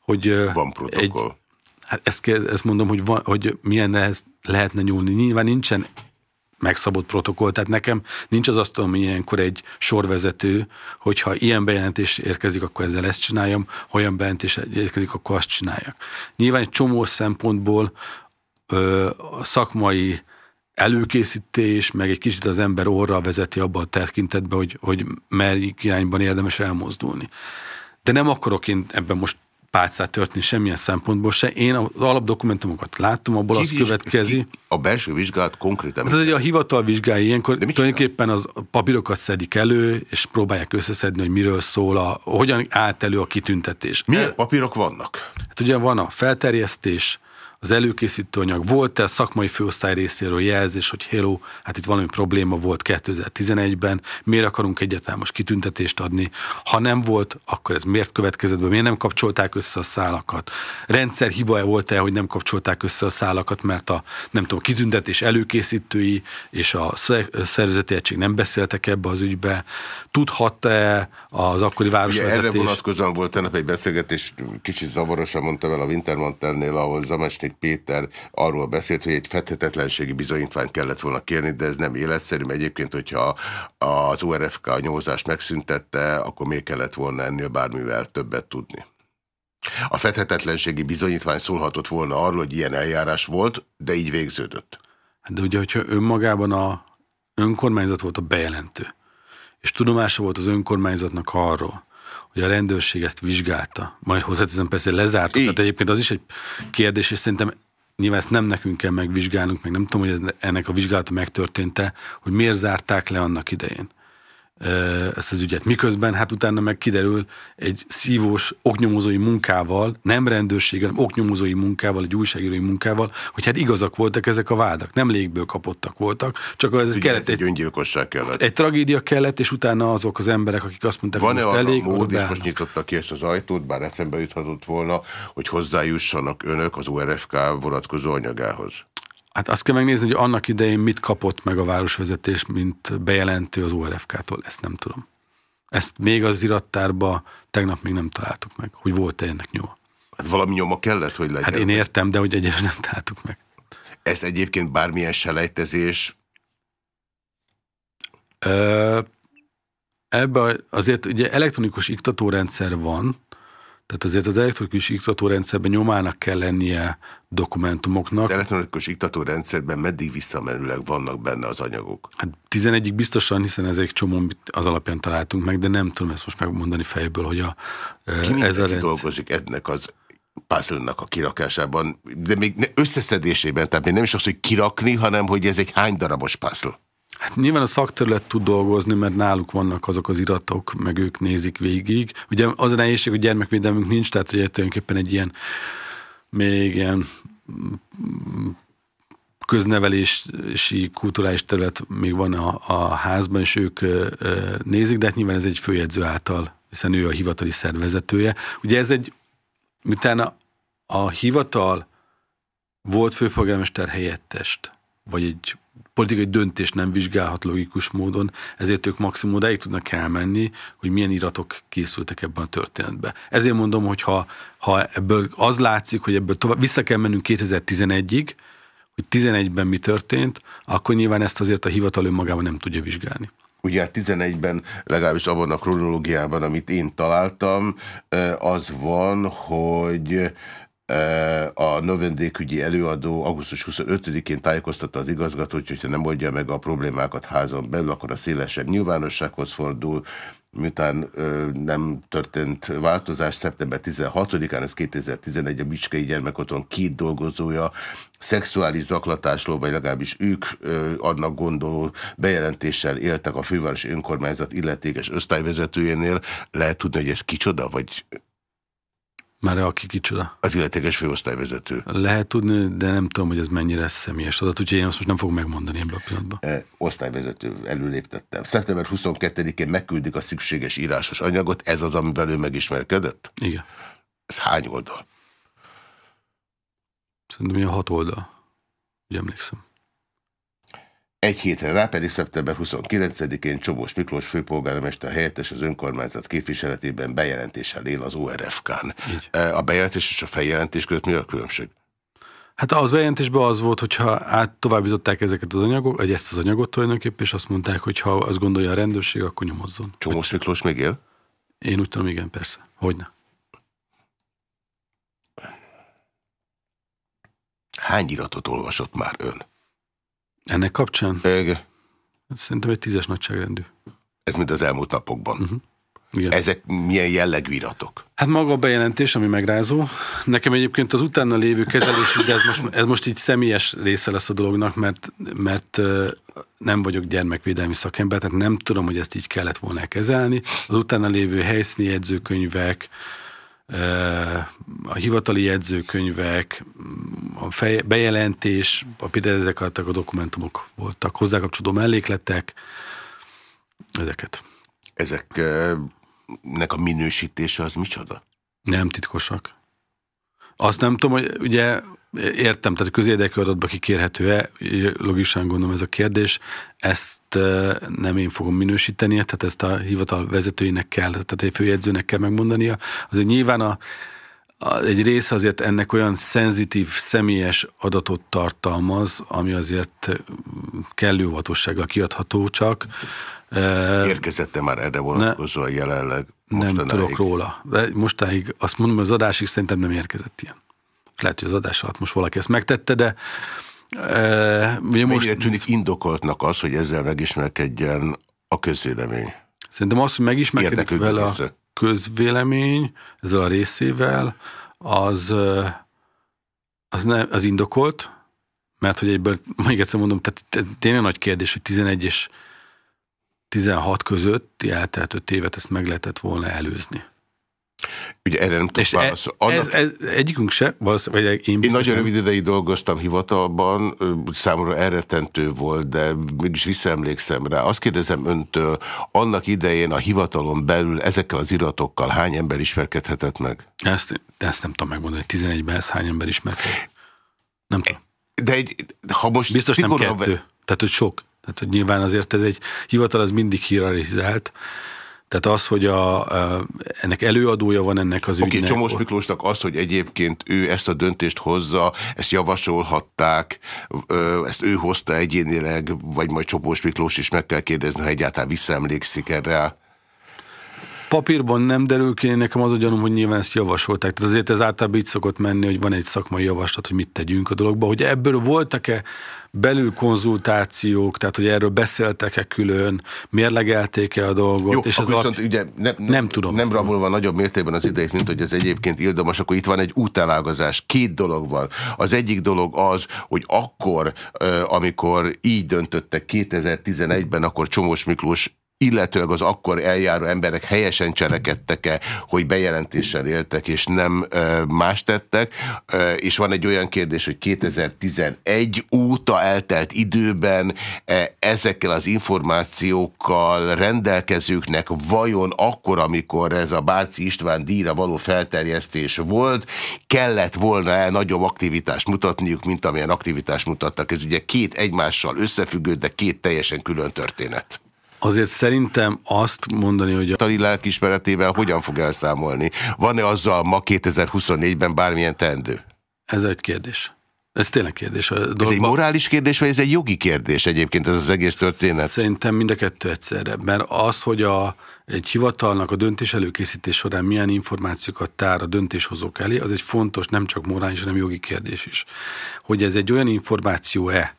S4: hogy
S1: van protokoll. Egy,
S4: hát ezt, ezt mondom, hogy, van, hogy milyen lehetne nyúlni. Nyilván nincsen megszabott protokoll. Tehát nekem nincs az asztalom ilyenkor egy sorvezető, hogyha ilyen bejelentés érkezik, akkor ezzel ezt csináljam, ha olyan bejelentés érkezik, akkor azt csináljak. Nyilván egy csomó szempontból ö, a szakmai előkészítés, meg egy kicsit az ember orra vezeti abba a tekintetbe, hogy, hogy melyik irányban érdemes elmozdulni. De nem akarok én ebben most pálcát történni semmilyen szempontból se. Én az alapdokumentumokat láttam, abból az következi.
S1: A belső vizsgálat konkrétan...
S4: Ez ugye a hivatal vizsgálja ilyenkor, tulajdonképpen az papírokat szedik elő, és próbálják összeszedni, hogy miről szól, a, hogyan állt elő a kitüntetés.
S1: Milyen papírok vannak?
S4: Hát ugye van a felterjesztés, az előkészítő anyag. Volt-e szakmai főosztály részéről jelzés, hogy hello, hát itt valami probléma volt 2011-ben, miért akarunk egyáltalán most kitüntetést adni? Ha nem volt, akkor ez miért következett be? Miért nem kapcsolták össze a szálakat? Rendszer hiba volt-e, hogy nem kapcsolták össze a szálakat, mert a nem tudom, kitüntetés előkészítői és a szervezeti egység nem beszéltek ebbe az ügybe? Tudhatta-e az akkori városvezetés?
S1: Ugye erre vonatkozóan volt tegnap egy beszélgetés, kicsit zavarosan mondtam el a Wintermantelnél, ahol Zamesnik Péter arról beszélt, hogy egy fethetetlenségi bizonyítványt kellett volna kérni, de ez nem életszerű, mert egyébként, hogyha az ORFK a nyomozást megszüntette, akkor még kellett volna ennél bármivel többet tudni. A fethetetlenségi bizonyítvány szólhatott volna arról, hogy ilyen eljárás volt, de így végződött.
S4: De ugye, hogyha önmagában a önkormányzat volt a bejelentő, és tudomása volt az önkormányzatnak arról, hogy a rendőrség ezt vizsgálta. Majd hozzáteszem persze lezártuk, tehát egyébként az is egy kérdés, és szerintem nyilván ezt nem nekünk kell megvizsgálnunk, meg nem tudom, hogy ennek a vizsgálata megtörtént-e, hogy miért zárták le annak idején ezt az ügyet. Miközben hát utána meg kiderül egy szívós oknyomozói munkával, nem rendőrséggel, hanem oknyomozói munkával, egy újságírói munkával, hogy hát igazak voltak ezek a vádak, nem légből kapottak voltak, csak az
S1: Ugye kellett ez egy, egy öngyilkosság kellett.
S4: Egy tragédia kellett, és utána azok az emberek, akik azt mondták,
S1: Van-e hogy elég, mód, és most nyitotta ki ezt az ajtót, bár eszembe juthatott volna, hogy hozzájussanak önök az URFK vonatkozó anyagához?
S4: Hát azt kell megnézni, hogy annak idején mit kapott meg a városvezetés, mint bejelentő az ORFK-tól, ezt nem tudom. Ezt még az irattárba tegnap még nem találtuk meg, hogy volt-e ennek nyoma.
S1: Hát valami nyoma kellett, hogy legyen.
S4: Hát én értem, de hogy egyes nem találtuk meg.
S1: Ezt egyébként bármilyen selejtezés?
S4: Ebben azért ugye elektronikus iktatórendszer van, tehát azért az elektronikus iktatórendszerben nyomának kell lennie dokumentumoknak. Az
S1: elektronikus iktatórendszerben meddig visszamenőleg vannak benne az anyagok?
S4: Hát 11-ig biztosan, hiszen ez egy csomó az alapján találtunk meg, de nem tudom ezt most megmondani fejből, hogy a,
S1: Ki ez a rendszer... dolgozik ennek az puzzle a kirakásában, de még összeszedésében, tehát még nem is az, hogy kirakni, hanem hogy ez egy hány darabos puzzle?
S4: Hát nyilván a szakterület tud dolgozni, mert náluk vannak azok az iratok, meg ők nézik végig. Ugye az a nehézség, hogy gyermekvédelmünk nincs, tehát ugye tulajdonképpen egy ilyen még ilyen köznevelési, kulturális terület még van a, a házban, és ők ö, ö, nézik, de hát nyilván ez egy főjegyző által, hiszen ő a hivatali szervezetője. Ugye ez egy, utána a hivatal volt főpolgármester helyettest, vagy egy politikai döntés nem vizsgálhat logikus módon, ezért ők maximum odáig tudnak elmenni, hogy milyen iratok készültek ebben a történetben. Ezért mondom, hogy ha, ha ebből az látszik, hogy ebből tovább, vissza kell mennünk 2011-ig, hogy 11-ben mi történt, akkor nyilván ezt azért a hivatal önmagában nem tudja vizsgálni.
S1: Ugye 11-ben, legalábbis abban a kronológiában, amit én találtam, az van, hogy a növendékügyi előadó augusztus 25-én tájékoztatta az igazgatót, hogyha nem oldja meg a problémákat házon belül, akkor a szélesebb nyilvánossághoz fordul, miután ö, nem történt változás, szeptember 16-án, ez 2011 a Bicskei Gyermekoton két dolgozója szexuális zaklatásról, vagy legalábbis ők ö, annak gondoló bejelentéssel éltek a fővárosi önkormányzat illetékes osztályvezetőjénél. Lehet tudni, hogy ez kicsoda, vagy
S4: már aki kicsoda?
S1: Az illetékes főosztályvezető.
S4: Lehet tudni, de nem tudom, hogy ez mennyire személyes adat, úgyhogy én azt most nem fogom megmondani ebben a pillanatban.
S1: E, osztályvezető, előléptettem. Szeptember 22-én megküldik a szükséges írásos anyagot, ez az, amivel ő megismerkedett?
S4: Igen.
S1: Ez hány oldal?
S4: Szerintem ilyen hat oldal. Úgy emlékszem.
S1: Egy hétre rá pedig szeptember 29-én Csobós Miklós főpolgármester helyettes az önkormányzat képviseletében bejelentéssel él az ORFK-n. E, a bejelentés és a feljelentés között mi a különbség?
S4: Hát az bejelentésben az volt, hogyha át továbbították ezeket az anyagok, vagy ezt az anyagot tulajdonképpen, és azt mondták, hogy ha azt gondolja a rendőrség, akkor nyomozzon.
S1: Csomós Miklós még él?
S4: Én úgy tudom, igen, persze. Hogyne.
S1: Hány iratot olvasott már ön?
S4: Ennek kapcsán?
S1: Igen.
S4: Szerintem egy tízes nagyságrendű.
S1: Ez mind az elmúlt napokban. Uh-huh. Igen. Ezek milyen jellegű iratok?
S4: Hát maga a bejelentés, ami megrázó. Nekem egyébként az utána lévő kezelés, de ez most, ez most így személyes része lesz a dolognak, mert, mert nem vagyok gyermekvédelmi szakember, tehát nem tudom, hogy ezt így kellett volna kezelni. Az utána lévő helyszíni jegyzőkönyvek, a hivatali jegyzőkönyvek, a fej, bejelentés, a, ezek a dokumentumok voltak, hozzá kapcsolódó mellékletek, ezeket.
S1: Ezeknek a minősítése az micsoda?
S4: Nem titkosak. Azt nem tudom, hogy ugye értem, tehát a közérdekű adatba kikérhető-e, logikusan gondolom ez a kérdés, ezt nem én fogom minősíteni, tehát ezt a hivatal vezetőinek kell, tehát egy főjegyzőnek kell megmondania. Azért nyilván a, a, egy része azért ennek olyan szenzitív, személyes adatot tartalmaz, ami azért kellő óvatossággal kiadható csak.
S1: Érkezette már erre vonatkozóan jelenleg?
S4: Nem tudok róla. De mostáig azt mondom, az adásig szerintem nem érkezett ilyen lehet, hogy az adás alatt most valaki ezt megtette, de
S1: e, ugye most... Mennyire tűnik indokoltnak az, hogy ezzel megismerkedjen a közvélemény?
S4: Szerintem az, hogy megismerkedik vele a közvélemény, ezzel a részével, az, az, ne, az indokolt, mert hogy egyből, még egyszer mondom, tehát tényleg nagy kérdés, hogy 11 és 16 közötti eltelt 5 évet ezt meg lehetett volna előzni.
S1: Ugye erre nem tudok e- válaszolni. Annak...
S4: Ez, ez, egyikünk se? Vagy
S1: én, én nagyon rövid ideig dolgoztam hivatalban, számomra elretentő volt, de mégis visszaemlékszem rá. Azt kérdezem öntől, annak idején a hivatalon belül ezekkel az iratokkal hány ember ismerkedhetett meg?
S4: Ezt, ezt nem tudom megmondani, hogy 11-ben ez hány ember ismerkedett. Nem tudom.
S1: De egy, ha most
S4: Biztos nem kettő. Tehát, hogy sok. Tehát, hogy nyilván azért ez egy hivatal, az mindig hierarchizált. Tehát az, hogy a, a, ennek előadója van ennek az
S1: okay, ügynek. Csomós Miklósnak az, hogy egyébként ő ezt a döntést hozza, ezt javasolhatták, ezt ő hozta egyénileg, vagy majd Csomós Miklós is meg kell kérdezni, ha egyáltalán visszaemlékszik erre.
S4: Papírban nem derül ki, nekem az a gyanúm, hogy nyilván ezt javasolták. Tehát azért ez általában így szokott menni, hogy van egy szakmai javaslat, hogy mit tegyünk a dologba. Hogy ebből voltak-e belül konzultációk, tehát hogy erről beszéltek-e külön, mérlegelték-e a dolgot.
S1: Jó, és ez viszont ugye ne, nem, nem tudom. Nem rabolva nagyobb mértékben az idejét, mint hogy ez egyébként ildomos, akkor itt van egy útelágazás. Két dolog van. Az egyik dolog az, hogy akkor, amikor így döntöttek 2011-ben, akkor Csomós Miklós illetőleg az akkor eljáró emberek helyesen cselekedtek-e, hogy bejelentéssel éltek, és nem más tettek. És van egy olyan kérdés, hogy 2011 óta eltelt időben ezekkel az információkkal rendelkezőknek vajon akkor, amikor ez a Bárci István díjra való felterjesztés volt, kellett volna-e nagyobb aktivitást mutatniuk, mint amilyen aktivitást mutattak. Ez ugye két egymással összefüggő, de két teljesen külön történet.
S4: Azért szerintem azt mondani, hogy a...
S1: Tali lelkismeretével hogyan fog elszámolni? Van-e azzal ma 2024-ben bármilyen teendő?
S4: Ez egy kérdés. Ez tényleg kérdés. A
S1: dologba... Ez egy morális kérdés, vagy ez egy jogi kérdés egyébként ez az egész történet?
S4: Szerintem mind a kettő egyszerre. Mert az, hogy a, egy hivatalnak a döntés előkészítés során milyen információkat tár a döntéshozók elé, az egy fontos, nem csak morális, hanem jogi kérdés is. Hogy ez egy olyan információ-e,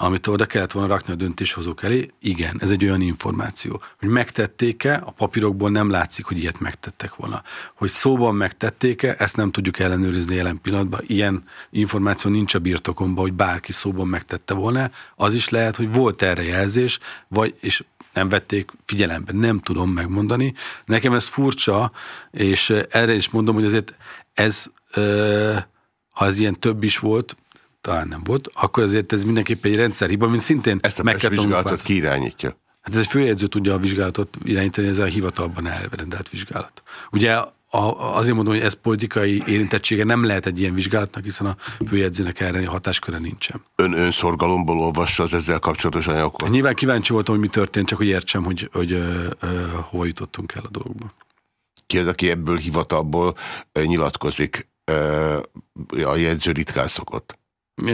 S4: amit oda kellett volna rakni a döntéshozók elé, igen, ez egy olyan információ. Hogy megtették-e, a papírokból nem látszik, hogy ilyet megtettek volna. Hogy szóban megtették-e, ezt nem tudjuk ellenőrizni jelen pillanatban. Ilyen információ nincs a birtokomban, hogy bárki szóban megtette volna. Az is lehet, hogy volt erre jelzés, vagy, és nem vették figyelembe. Nem tudom megmondani. Nekem ez furcsa, és erre is mondom, hogy azért ez, ha ez ilyen több is volt, talán nem volt, akkor azért ez mindenképpen egy rendszerhiba, mint szintén
S1: Ezt a meg kell vizsgálatot ki irányítja?
S4: Hát ez egy főjegyző tudja a vizsgálatot irányítani, ez a hivatalban elrendelt vizsgálat. Ugye a, azért mondom, hogy ez politikai érintettsége nem lehet egy ilyen vizsgálatnak, hiszen a főjegyzőnek erre hatásköre nincsen.
S1: Ön önszorgalomból olvassa az ezzel kapcsolatos anyagokat?
S4: Nyilván kíváncsi voltam, hogy mi történt, csak hogy értsem, hogy, hogy ö, ö, hova jutottunk el a dologba.
S1: Ki az, aki ebből hivatalból ö, nyilatkozik? Ö, a jegyző ritkán szokott.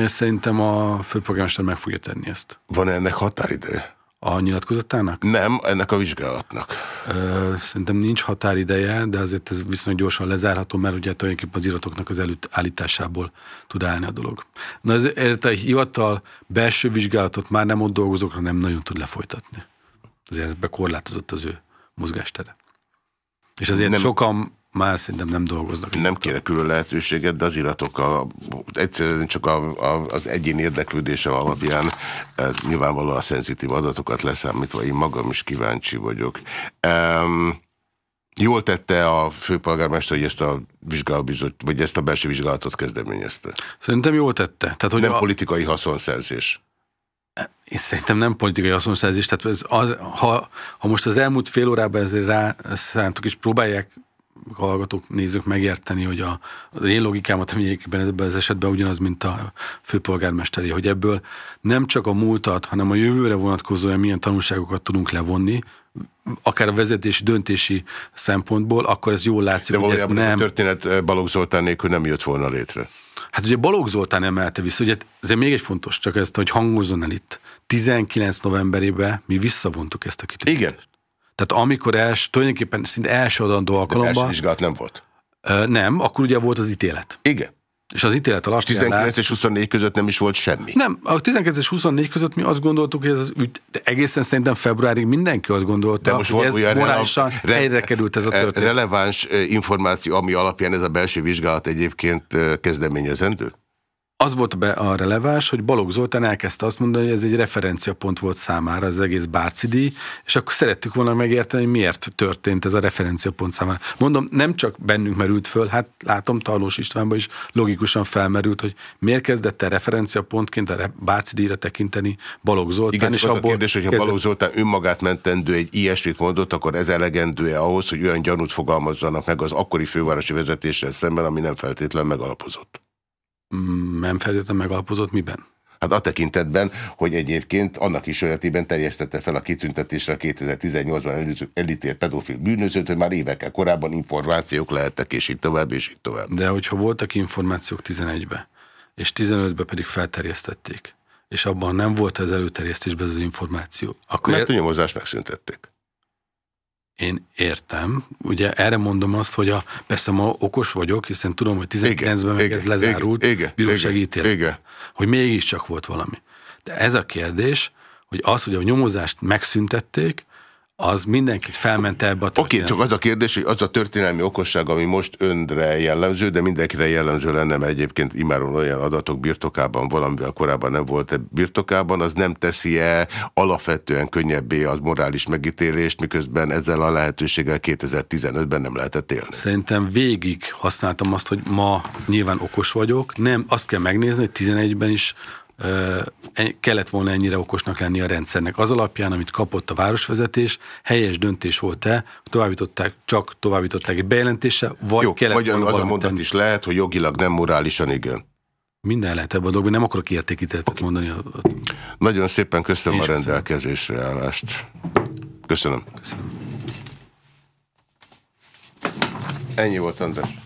S4: Szerintem a főpolgármester meg fogja tenni ezt.
S1: Van -e ennek határideje?
S4: A nyilatkozatának?
S1: Nem, ennek a vizsgálatnak.
S4: Ö, szerintem nincs határideje, de azért ez viszonylag gyorsan lezárható, mert ugye tulajdonképpen az iratoknak az előtt állításából tud állni a dolog. Na ezért a hivatal belső vizsgálatot már nem ott dolgozókra nem nagyon tud lefolytatni. Azért ebbe korlátozott az ő mozgástere. És azért nem, sokan már szerintem nem dolgoznak.
S1: Nem kérek külön lehetőséget, de az iratok a, egyszerűen csak a, a, az egyén érdeklődése alapján e, nyilvánvalóan a szenzitív adatokat leszámítva én magam is kíváncsi vagyok. Um, Jól tette a főpolgármester, hogy ezt a vizsgálóbizot, vagy ezt a belső vizsgálatot kezdeményezte?
S4: Szerintem jól tette. Tehát, hogy
S1: nem
S4: a...
S1: politikai haszonszerzés.
S4: Én szerintem nem politikai haszonszerzés. Tehát ez az, ha, ha most az elmúlt fél órában ezért rá szántok, és próbálják hallgatók, nézők megérteni, hogy a, az én logikámat egyébként ebben az esetben ugyanaz, mint a főpolgármesteri, hogy ebből nem csak a múltat, hanem a jövőre vonatkozóan milyen tanulságokat tudunk levonni, akár a vezetési, döntési szempontból, akkor ez jól látszik,
S1: De hogy ez nem... a történet eh, Balogh Zoltán nélkül nem jött volna létre.
S4: Hát ugye Balogh Zoltán emelte vissza, ugye ezért még egy fontos, csak ezt, hogy hangozzon el itt. 19 novemberében mi visszavontuk ezt a kitüntetést.
S1: Igen.
S4: Tehát amikor els, tulajdonképpen szinte első adandó alkalomban... De első
S1: vizsgálat nem volt.
S4: Nem, akkor ugye volt az ítélet.
S1: Igen.
S4: És az ítélet alatt...
S1: 19 és 24 között nem is volt semmi.
S4: Nem, a 19 és 24 között mi azt gondoltuk, hogy ez az ügy, de egészen szerintem februárig mindenki azt gondolta, de most hogy ez morálisan re, helyre került ez a történet.
S1: Releváns információ, ami alapján ez a belső vizsgálat egyébként kezdeményezendő?
S4: Az volt be a releváns, hogy Balogh Zoltán elkezdte azt mondani, hogy ez egy referenciapont volt számára az egész Bárcidi, és akkor szerettük volna megérteni, hogy miért történt ez a referenciapont számára. Mondom, nem csak bennünk merült föl, hát látom Tarlós Istvánban is logikusan felmerült, hogy miért kezdett el referenciapontként a Bárcidíra tekinteni Balogh Zoltán.
S1: Igen, és abból a kérdés, hogyha kezdett... Balogh Zoltán önmagát mentendő egy ilyesmit mondott, akkor ez elegendő-e ahhoz, hogy olyan gyanút fogalmazzanak meg az akkori fővárosi vezetéssel szemben, ami nem feltétlenül megalapozott?
S4: Nem feltétlenül megalapozott miben?
S1: Hát a tekintetben, hogy egyébként annak is öletében terjesztette fel a kitüntetésre a 2018-ban elítélt pedofil bűnözőt, hogy már évekkel korábban információk lehettek, és így tovább, és így tovább.
S4: De hogyha voltak információk 11-ben, és 15-ben pedig felterjesztették, és abban nem volt az előterjesztésben az információ.
S1: Akkor Mert a nyomozást megszüntették.
S4: Én értem. Ugye erre mondom azt, hogy a, persze ma okos vagyok, hiszen tudom, hogy 19-ben meg ez lezárult,
S1: igen,
S4: bírósági ítélet. Hogy mégiscsak volt valami. De ez a kérdés, hogy az, hogy a nyomozást megszüntették, az mindenkit felmente ebbe a
S1: Oké, okay, csak az a kérdés, hogy az a történelmi okosság, ami most önre jellemző, de mindenkire jellemző lenne, mert egyébként imáron olyan adatok birtokában valamivel korábban nem volt -e birtokában, az nem teszi-e alapvetően könnyebbé az morális megítélést, miközben ezzel a lehetőséggel 2015-ben nem lehetett élni?
S4: Szerintem végig használtam azt, hogy ma nyilván okos vagyok, nem, azt kell megnézni, hogy 11-ben is kellett volna ennyire okosnak lenni a rendszernek. Az alapján, amit kapott a városvezetés, helyes döntés volt-e, továbbították, csak továbbították egy bejelentése, vagy
S1: Jó,
S4: kellett
S1: magyar, volna az a mondat tenni. is lehet, hogy jogilag nem morálisan igen.
S4: Minden lehet ebben a dologban, nem akarok értékítetet okay. mondani.
S1: Nagyon szépen köszönöm Én a rendelkezésre köszönöm. állást. Köszönöm.
S4: Köszönöm.
S1: Ennyi volt, András.